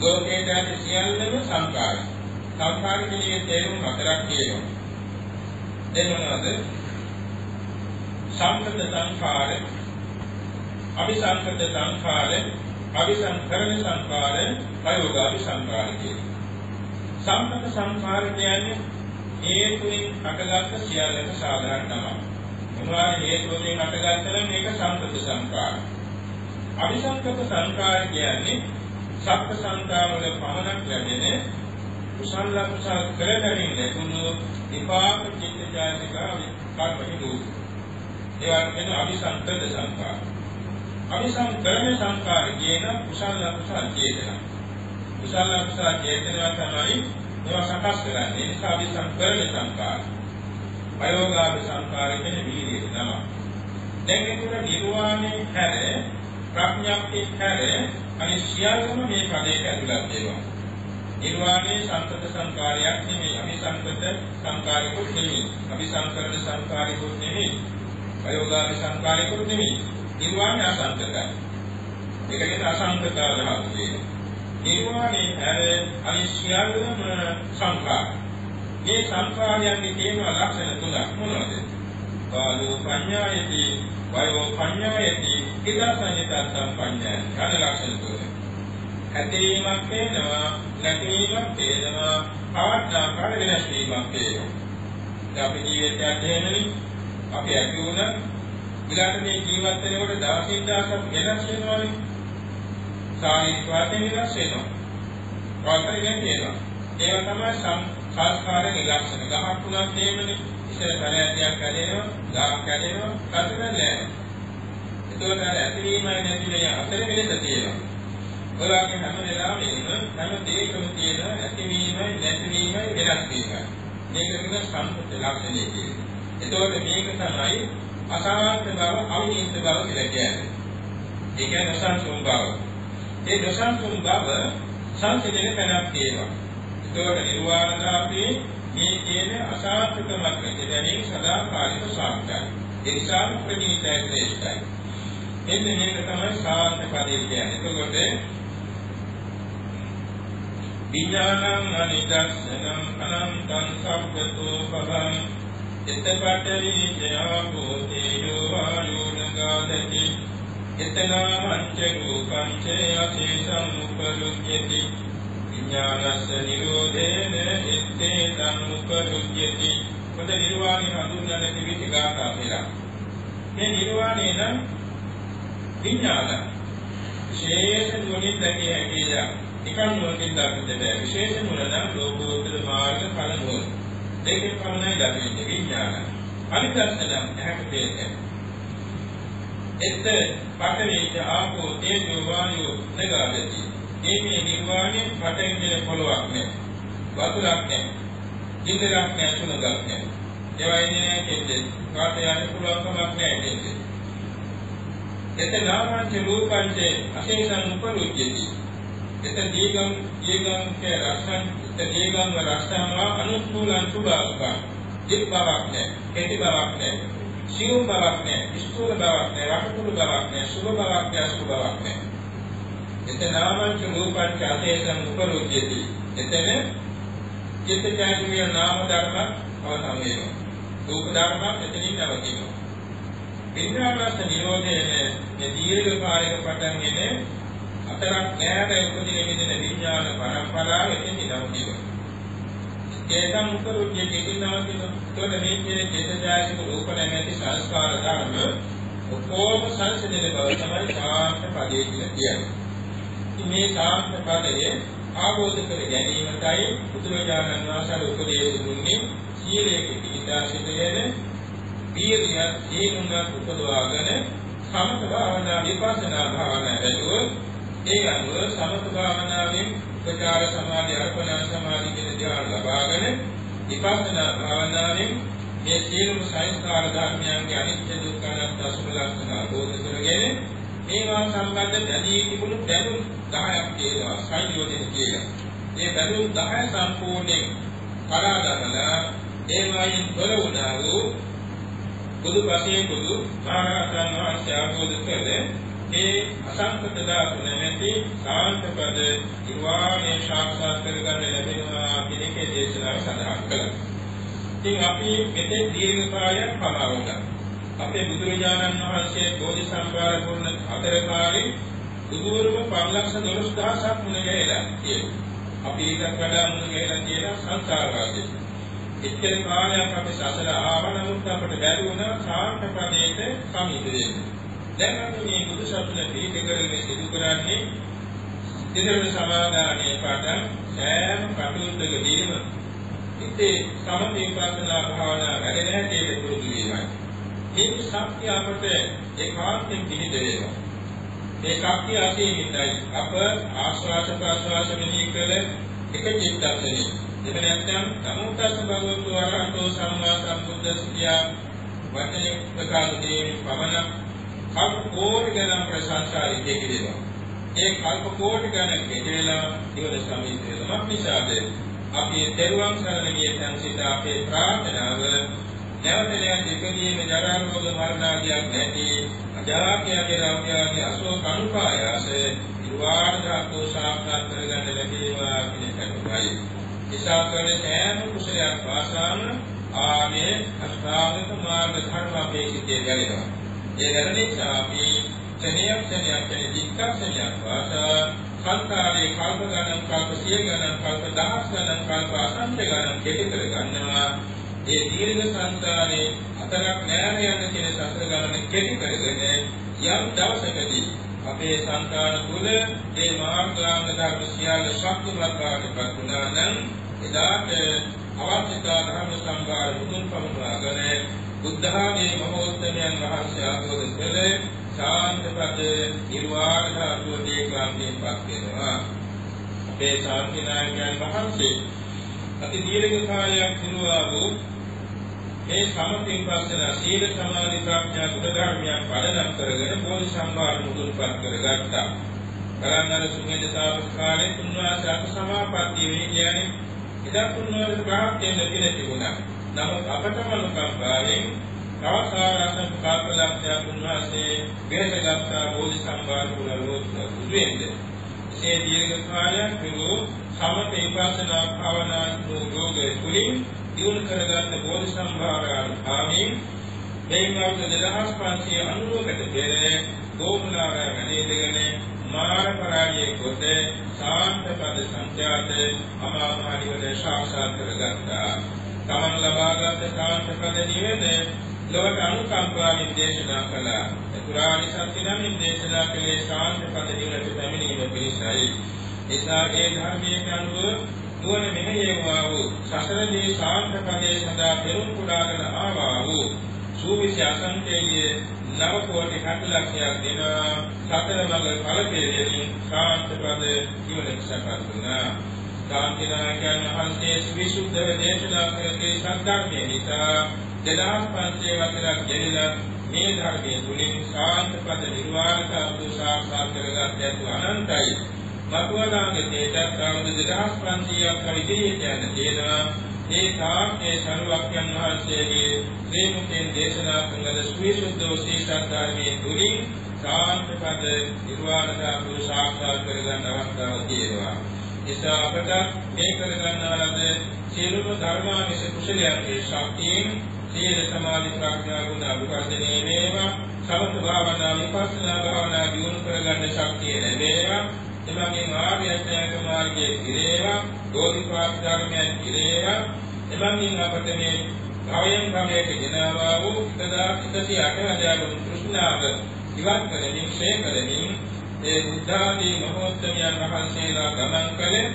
ලෝකයට ඇති සියල්ලම සංකාරයි. සංකාර පිළිගේ තේරුම් හතරක් තියෙනවා. ඒ මොනවද? සංකත සංකාර, අවිසංකත සංකාර, අවිසංකරණ සංකාර, ප්‍රයෝගාවි සංකාර කියනවා. සංකත සංකාර කියන්නේ හේතුෙන් හටගත් සියල්ලම සාධාරණ නමක්. මොනවා හේතුවෙන් හටගත්තද මේක සංකත සංකාර. අවිසංකත සංකාර කියන්නේ සත්‍ය සංකාරවල පමණක් ලැබෙන කුසල කුසල කරදරින් ලැබුණු විපාක චිත්තජාතික කර්ම හේතු. ඒවා කියන අபிසංකත සංකාර. අபிසංකරණ සංකාර කියන කුසල කුසල චේතනා. කුසල කුසල චේතනා තමයි ඒවා සකස් කරන්නේ. ඒ නිසා අපි සංකරණ සංකාර. ප්‍රයෝගාභ සංකාර කියන වීර්යය තමයි. දැන් ඒකට නිර්වාණය හැර ප්‍රඥාප්තිය හැර අනිත් සියල්ලම මේ පදයට ඇතුළත් වෙනවා. නිර්වාණය සංකත සංකාරයක් නෙමෙයි. අපි සංකත සංකාරිකුත් නෙමෙයි. අපි සංකරණ සංකාරිකුත් නෙමෙයි. ප්‍රයෝගාභ සංකාරිකුත් නෙමෙයි. නිර්වාණය අසංකතයි. ඒක කියන්නේ අසංකතාවහක් කියන්නේ. නිර්වාණය හැර අනිශ්චයල්ම සංඛාර. මේ සංඛාරයන්ගේ තියෙන ලක්ෂණ තුනක් මොනවද? කාලෝ පඤ්ඤායති, වයෝ පඤ්ඤායති, ඉදසඤ්ඤතං පඤ්ඤායති. අද ලක්ෂණ තුන. ඇතිවීමක් පේනවා, නැතිවීමක් පේනවා, පවත්නා කාල වෙනස් වීමක් පේනවා. දැන් අපි ජීවිතයක් දෙන්නේ අපි ඇති වුණ ඊළඟ මේ ජීවත් වෙනකොට දවසින් දවසක් වෙනස් වෙනවානේ. සාහිත්‍ය වශයෙන් වෙනස් වෙනවා. ප්‍රාථමිකයෙන් තියෙනවා. ඒවා තමයි සංස්කාර නිලක්ෂණ. ගහක් තුනක් තේමනේ. ඉස්සර පළයන්යක් කැඩෙනවා, ගහක් කැඩෙනවා, කතරන නෑ. ඒතකොට අර ඇතිවීමයි නැතිවීමයි අතර වෙනස තියෙනවා. ඔය වගේ හැම වෙලාවෙම හැම දෙයකම තියෙන ඇතිවීමයි නැතිවීමයි වෙනස් වීමයි. මේක තමයි සම්පූර්ණ ලක්ෂණය කියන්නේ. ඒතකොට මේක තමයි අසාර්ථක බව, අවිනිශ්චිත බව කියලා කියන්නේ. ඒ කියන්නේ අසංසුන් බව. ඒ දසංසුන් බව සංසිඳන තැනක් තියෙනවා. ඒතකොට නිර්වාණ ධාතුවේ මේ කියන අසාර්ථකමක් නැති දැනීම සදාකාලික සාක්ෂාත්. ඒ නිසා ප්‍රණීතයි ශ්‍රේෂ්ඨයි. මෙන්න මේක තමයි ශාන්ත පදේ කියන්නේ. එතකොට විඥානං අනිදස්සනං අනන්තං සම්පතෝ පවං එතපට විඥාපෝ තේජෝ වායුනගාදති එතනා මංච රූපං චේ අසේසං උපලුක්ඛ්‍යති විඥානස්ස නිරෝධේන එත්තේ සම්මුඛරුජ්‍යති මොකද නිර්වාණය හඳුන්වන කිවිති ගාථා පෙර මේ නිර්වාණය නම් විඥාන විශේෂ නුවණින් දැකිය හැකිය නිකන් නුවණින් දකින්නට බෑ. විශේෂ නුවණ නම් ලෝකෝත්තර මාර්ග ඵල නුවණ. දෙකෙන් පමණයි දකින්නේ විඥාන අනිත්‍යස්ස නම් ඇහැට පේන්නේ එත් පඨවි ආපෝ තේජෝ වායෝ නගාදති මේ මේ නිර්වාණය පටෙන් දෙන පොළවක් නෑ වතුරක් නෑ ජීවිතයක් නෑ සුණගක් නෑ ඒවා ඉන්නේ නෑ කියන්නේ කාට යන්න පුළුවන් කමක් නෑ කියන්නේ එතනාමංච රූපංච අශේෂං උපරුජ්ජති. එත දීගම් දීගම් කේ රසං එත දීගම් රසං අනුකූලං සුභාසුභං. දික් බවක් නෑ කෙටි බවක් නෑ සියුම් බවක් නෑ ස්ථූල බවක් නෑ වටකුළු බවක් නෑ සුභ බවක් නෑ අසුභ බවක් නෑ එතනාමංච රූපංච අශේෂං උපරුජ්ජති එතන චිත්තචෛතසික නාම ධර්ම අවසන් වෙනවා රූප ධර්ම එතනින් නවතිනවා විඥානස්ස නිරෝධයේ මේ දීර්ඝ කාලයක පටන් ගෙන අතරක් නෑර උපදින විදින විඥාන පරම්පරාව එතෙන් ඉඳන්තිව. ඒකම් උපරුජ්‍ය කෙකිනවතින තොර මේ කියන චේතනාසික රූප නැමැති සංස්කාර ධර්ම ඔක්කොම සංසිඳන බව තමයි සාන්ත පදේ කියලා කියන්නේ. මේ සාන්ත පදයේ ආબોධ කර ගැනීමටයි බුදුරජාණන් වහන්සේ උපදේශ දුන්නේ සීලයේ පිටිදාසිතයේදී වීර්ය සීනුන උපදවාගෙන සමත භාවනා විපස්සනා භාවනා වැඩුවොත් ඒ අනුව සමත භාවනාවෙන් උපචාර සමාධි අර්පණ සමාධි කියන ධ්‍යාන ලබාගෙන විපස්සනා භාවනාවෙන් මේ සියලුම සංස්කාර ධර්මයන්ගේ අනිත්‍ය දුක්ඛ අනාත්ම අසුර ලක්ෂණ අවබෝධ කරගෙන මේවා සම්බන්ධ දැනී තිබුණු දැනුම් 10ක් තියෙනවා සංයෝජන කියලා. මේ දැනුම් 10 සම්පූර්ණයෙන් කඩා දමලා ඒවායින් තොර වුණා වූ බුදු පසේ බුදු මහරහතන් වහන්සේ ආબોධ කළේ ඒ අසංකත ධාතු නැමැති සාන්ත පද නිර්වාණය සාක්ෂාත් කරගන්න ලැබෙනවා කියන එකේ දේශනාව සඳහන් කළා. ඉතින් අපි මෙතෙක් දීර්ඝ කාලයක් පමණුණා. අපේ බුදුරජාණන් වහන්සේ බෝධි සම්භාර පුරණ අතර කාලේ බුදුවරුම 512000ක් මුණ ගැහිලා තියෙනවා. අපි ඊට වඩා මුණ ගැහිලා තියෙන සංසාර වාසයේ එච්චර කාලයක් අපි සසල ආව නමුත් අපට බැරි වුණා ශාන්ත පදයට සමීප වෙන්න. දැන් අපි මේ බුදු සසුන පිළිපෙ කරගෙන සිදු කරන්නේ ඉදිරි සමාදානයේ පටන් සෑම කටයුත්තකදීම ඉතේ සමථ විපස්සනා භාවනා වැඩෙන හැටියට පුරුදු වීමයි. මේ ශක්තිය අපට ඒකාන්තයෙන් පිළිද වේවා. මේ ශක්තිය අසීමිතයි. අප ආස්වාද ප්‍රාස්වාද මෙහි කළ එක චිත්තක්ෂණේ එහෙම නැත්නම් නමෝතස් භගවතු වරහතෝ සම්මා සම්බුද්දස්ස කියා වචනේ ප්‍රකාශ දෙමින් පමණ කල්ප කෝටි ගණන් ප්‍රශංසා ඉගෙනවා. ඒ කල්ප කෝටි ගණන් කෙරෙලා ඉවර සමීප වෙනවක් නිසාද අපි තෙරුවන් සරණ ගිය තැන් සිට අපේ ප්‍රාර්ථනාව නැවත නැවත ඉපදීම ජරා රෝග මරණ ආදියක් නැති අජාක්‍යගේ රාම්‍යගේ අශෝක අනුපායාස ඉර්වාණ ධාතු සාක්ෂාත් කරගන්න ලැබේවා කියන එකයි. නිසා කරන සෑම කුසලයක් වාසාම ආමේ අෂ්ටාංගික මාර්ග ධර්ම අපේ සිතේ ගැලෙනවා. ඒ ගැලෙන නිසා අපි ක්ෂණයක් ක්ෂණයක් කියන දික්කක්ෂණයක් වාසා සංකාරයේ කල්ප ගණන් කල්ප සිය ගණන් කල්ප දහස් ගණන් කල්ප අසංඛ්‍ය ගණන් කෙටි කර ගන්නවා. ඒ දීර්ඝ සංසාරේ අතරක් නෑර යන කියන සසර ගමන කෙටි කරගෙන යම් දවසකදී අපේ සංකාර තුල මේ මාර්ගාංග ධර්ම සියල්ල ශක්තිමත් බවට පත් වුණා නම් එදාට අවශ්‍යතා ධර්ම සම්භාර මුදුන් පමුණවාගෙන බුද්ධාගේ මහෝත්තමයන් වහන්සේ ආගෝද කළ ශාන්තපද නිර්වාණ ධාතුව දීකාන්තයෙන් පත් වෙනවා. අපේ ශාන්තිනායකයන් වහන්සේ අති දීර්ඝ කාලයක් දිනුවා වූ මේ සමථින් පස්සන සීල සමාධි ප්‍රඥා ගුණ ධර්මයන් පදනම් කරගෙන බෝධි සම්භාර මුදුන්පත් කරගත්තා. කරන්නර සුමේද සාපස්කාරේ තුන්වාස අට සමාපත්තිය වේ කියන්නේ ඉදත් තුන්වාස ප්‍රාප්තිය ලැබෙන තිබුණා. නමුත් අපටම අනුකම්පාවෙන් තවසාරසම් කාපලක්ෂය උන්වහන්සේ වෙහෙසගත්තා බෝධි සම්භාර කුල ලෝක උදෙන්ද. ඒ දීර්ඝ කාලයක් වූ සමත විපස්සනා භාවනා යෝග තුලින් දියුණු කරගත් බෝධි සම්භාරයන් ආමේ මේන් අවුරුදු 2590කට පෙර ගෝමුලාරය ගණේදගෙන මාර පරාජය කොට සාන්ත පද සංඛ්‍යාත අමාමහනිවද සාක්ෂාත් කරගත්තා. තමන් ලබාගත් සාන්ත පද නිවන ලෝක අනුකම්පාවෙන් දේශනා කළා. පුරාණි සත්‍ය නම් දේශනා කළේ සාන්ත පද නිවනට පැමිණීම පිණිසයි. එසා ඒ ධර්මයේ අනුව නුවණ මෙහෙයවා වූ සසරදී සාන්ත පදයේ සඳහා පෙරම් කුඩාගෙන ආවා වූ සූවිසි අසංකේයයේ නව කෝටි හත් ලක්ෂයක් දෙන සතර මඟ ඵලපෙරෙහින් ශාන්ත පද ජීවන සකස් වුණා. කාන්තිනායකයන් වහන්සේ විසුද්ධව දේශනා කරේ සත්‍යඥය නිසා 2500 වසරක් ගෙවිලා මේ ධර්මයේ තුලින් ශාන්ත පද නිර්වාණ සත්‍ය සාක්ෂාත් කරගත් යතු අනන්තයි. මතුවනාගේට අවුරුදු 2500ක් ඉදිරියට යන තියෙනවා ඒ තාක්ෂේ සරුවක්යන් වහන්සේගේ ශ්‍රේමුකෙන් දේශනා කරන සුවිසුද්ධ සීසද්ධාර්මයේ තුලින් සාන්තපද නිර්වාණ ධාතු සාක්ෂාත් කරගන්න අවස්ථාව තියෙනවා. නිසා අපට මේ කරගන්නා ලද සියලුම ධර්මානිස කුසලයන්ගේ ශක්තියෙන් සීල සමාධි ප්‍රඥා ගුණ අභිවර්ධනයේ වේවා සමත භාවනා විපස්සනා භාවනා දියුණු කරගන්න ශක්තිය ලැබේවා එමගින් ආර්ය අෂ්ටාංග මාර්ගයේ ඉරේවා දෝධිපාක් ධර්මයන් ඉරේවා. එමගින් අපට මේ භවයෙන් භවයට ගෙනවා වූ 1108 අධ්‍යාපන කෘෂ්ණාග ඉවත් කරමින් ශේ කරමින් ඒ බුද්ධාදී මහෝත්තමයන් වහන්සේලා ගමන් කළේ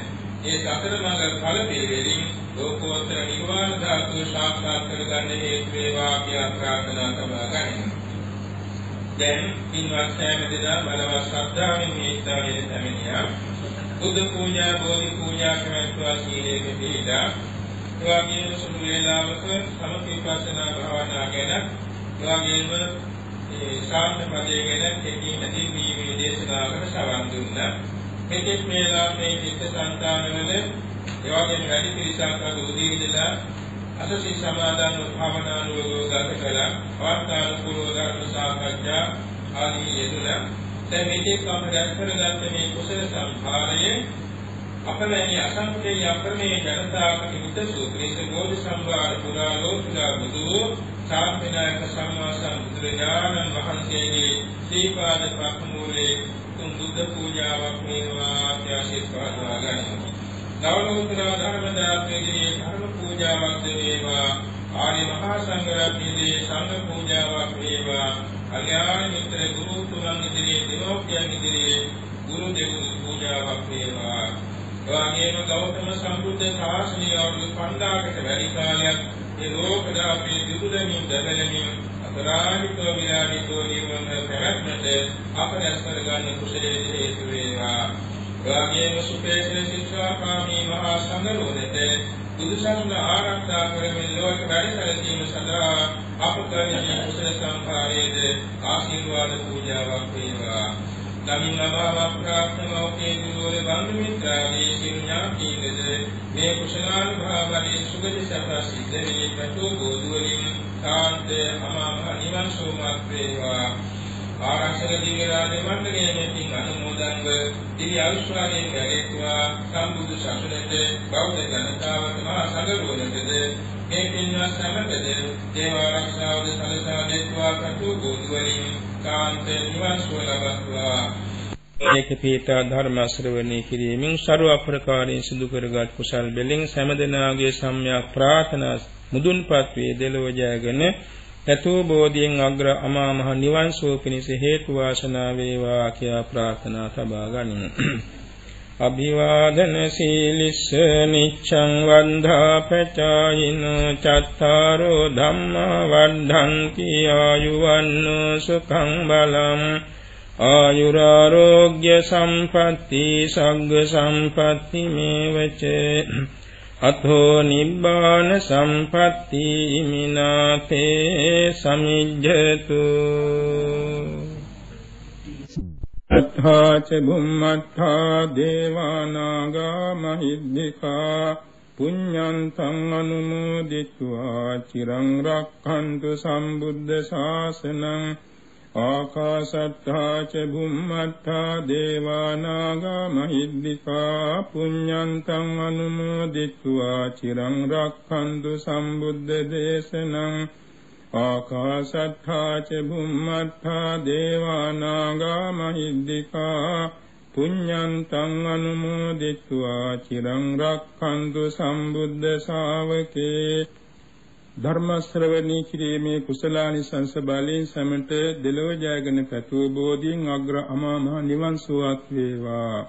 ඒ සතර මඟ ඵල පිළිවෙලින් ලෝකෝත්තර නිර්වාණ ධාතුව සාක්ෂාත් කරගන්න හේතු වේවා කියලා ප්‍රාර්ථනා කරනවා. ගනිමු දැන් පින්වත් සෑම දෙනා බලවත් ශ්‍රද්ධාවෙන් මේ ස්ථානයේ පැමිණියා. බුදු පූජා, බෝධි පූජා කරත්වා සීලයක පිළිදා. එවාගේම සුළු වේලාවක සමථීපස්සනා භාවනා ගැන, එවාගේම ඒ ශාන්ත පදයේ ගැන කෙටි නැති වී දේශනාවකට සවන් දුන්නා. මෙතෙක් වේලා මේ චිත්ත සංතානවල එවාගේම වැඩි පිරිසක් අද උදේ ඉඳලා අසසී සමාදාන භාවනානුയോഗ ගත කළා. වාර්තානුකූලව ධර්ම සාකච්ඡා ආදී යෙදුණා. දැන් මේකේ කම රැස් කරගත්ත මේ කුසල සම්භාරයේ අපලැනි අසංකේය අප්‍රමේය ජනතාවක විදසු ක්‍රීස බෝධි සම්භාර පුරා ලෝතුරා බුදු සාම්ප්‍රදායික සම්මා සම්බුදුරජාණන් වහන්සේගේ සීපාද පක්මූලේ තුන් බුද්ධ පූජාවක් වේවා ආශිර්වාද ගනිමු නවලෝතර ධර්ම දාපේදී ධර්ම පූජාවක් වේවා ආර්ය මහා සංඝ රත්නයේ සංඝ පූජාවක් වේවා කල්යාණ මිත්‍ර ගුරු තුමන් ඉදිරියේ දිනෝපියන් ඉදිරියේ ගුරු දෙවි පූජාවක් වේවා එවාගේම ගෞතම සම්බුද්ධ ශාසනය අවුරුදු 5000කට වැඩි කාලයක් මේ ලෝක දාපේ දිදුදමින් දැබලමින් අපරාධිකව විරාජිතව නිවන පැවැත්මට අප දැස් කරගන්න කුසලයේ හේතු වේවා. එවාගේම සුපේක්ෂ ශික්ෂාකාමී මහා සංඝරෝධයට බුදුසසුන ආරක්ෂා කරමින් ලෝක වැඩ සැලසීම සඳහා අප කරන කුසල සම්පාරයේද ආශිර්වාද පූජාවක් වේවා. නමින් අභාව ප්‍රාර්ථනාවකේ දුරේ බන්දු මිත්‍රාගේ සිඥාකීනද මේ කුසලානුභාවයෙන් සුගති සප සිද්ධ වී ප්‍රතු බෝධුවලින් කාන්ත අමාමහ නිවන් සෝමත් වේවා. ආරක්ෂක දිව්‍ය රාජ මණ්ඩලයේ මෙතින් අනුමෝදන්ව දිව්‍ය අවිශ්වාසයෙන් වැඩෙත්වා සම්බුදු සසුනට බෞද්ධ ජනතාවට මහා සංඝරෝධයටද මේ පින්වත් සමගද දේව ආරක්ෂාවද සලසා දෙත්වා කටු බුදුවලින් කාන්ත නිවන් සුව ලබත්වා. ඒක පීඨා ධර්ම ශ්‍රවණී කිරීමෙන් ਸਰව අප්‍රකාරයෙන් සිදු කරගත් කුසල් බෙලින් සෑමදෙනාගේ සම්‍යක් ප්‍රාර්ථනා මුදුන්පත් වේ දෙලොව ජයගෙන ඇතෝ බෝධියෙන් අග්‍ර අමා මහ නිවන් සුව පිණිස හේතු වාසනා වේවා කියා ප්‍රාර්ථනා සබා ගනිමු. [clears throat] අභිවාදන සීලිස්ස නිච්ඡං වන්ධා පචායින චත්තාරෝ ධම්මා වද්ධන්ති ආයුවන්නෝ සුඛං බලං ආයුරාෝග්‍ය සම්පatti සග්ග සම්පatti මේවච [clears throat] අතෝ නිබ්බාන සම්පatti ඉමිනාතේ සමිජ්ජතු. අත්ථා ච බුම්මත්ථා දේවානාගා මහිද්దికා පුඤ්ඤන්තං අනුමෝදිत्वा චිරං රක්ඛන්තු සම්බුද්ධ ශාසනං ආකාශත්තා ච බුම්මත්තා දේවානාගා මහිද්దికා පුඤ්ඤන්තං අනුමෝදිත්වා චිරං රක්ඛන්තු සම්බුද්ධ දේශනං ආකාශත්තා ච බුම්මත්තා දේවානාගා මහිද්దికා පුඤ්ඤන්තං අනුමෝදිත්වා චිරං රක්ඛන්තු සම්බුද්ධ ශාවකේ ධර්ම ශ්‍රවණී කිරීමේ කුසලානිසංස බලයෙන් සමට දෙලොව ජයගෙන පැතුව බෝධියෙන් අග්‍ර අමා මහ නිවන් සුවක් වේවා.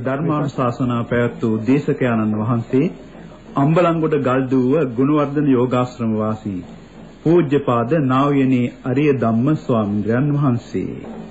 ධර්මානුශාසනා පැවැත් වූ දේශකයන්න් වහන්සේ අම්බලන්ගොඩ ගල්දුව ගුණවර්ධන යෝගාශ්‍රම වාසී පූජ්‍යපාද නා වූ යනේ අරිය ධම්ම ස්වාමීන් වහන්සේ.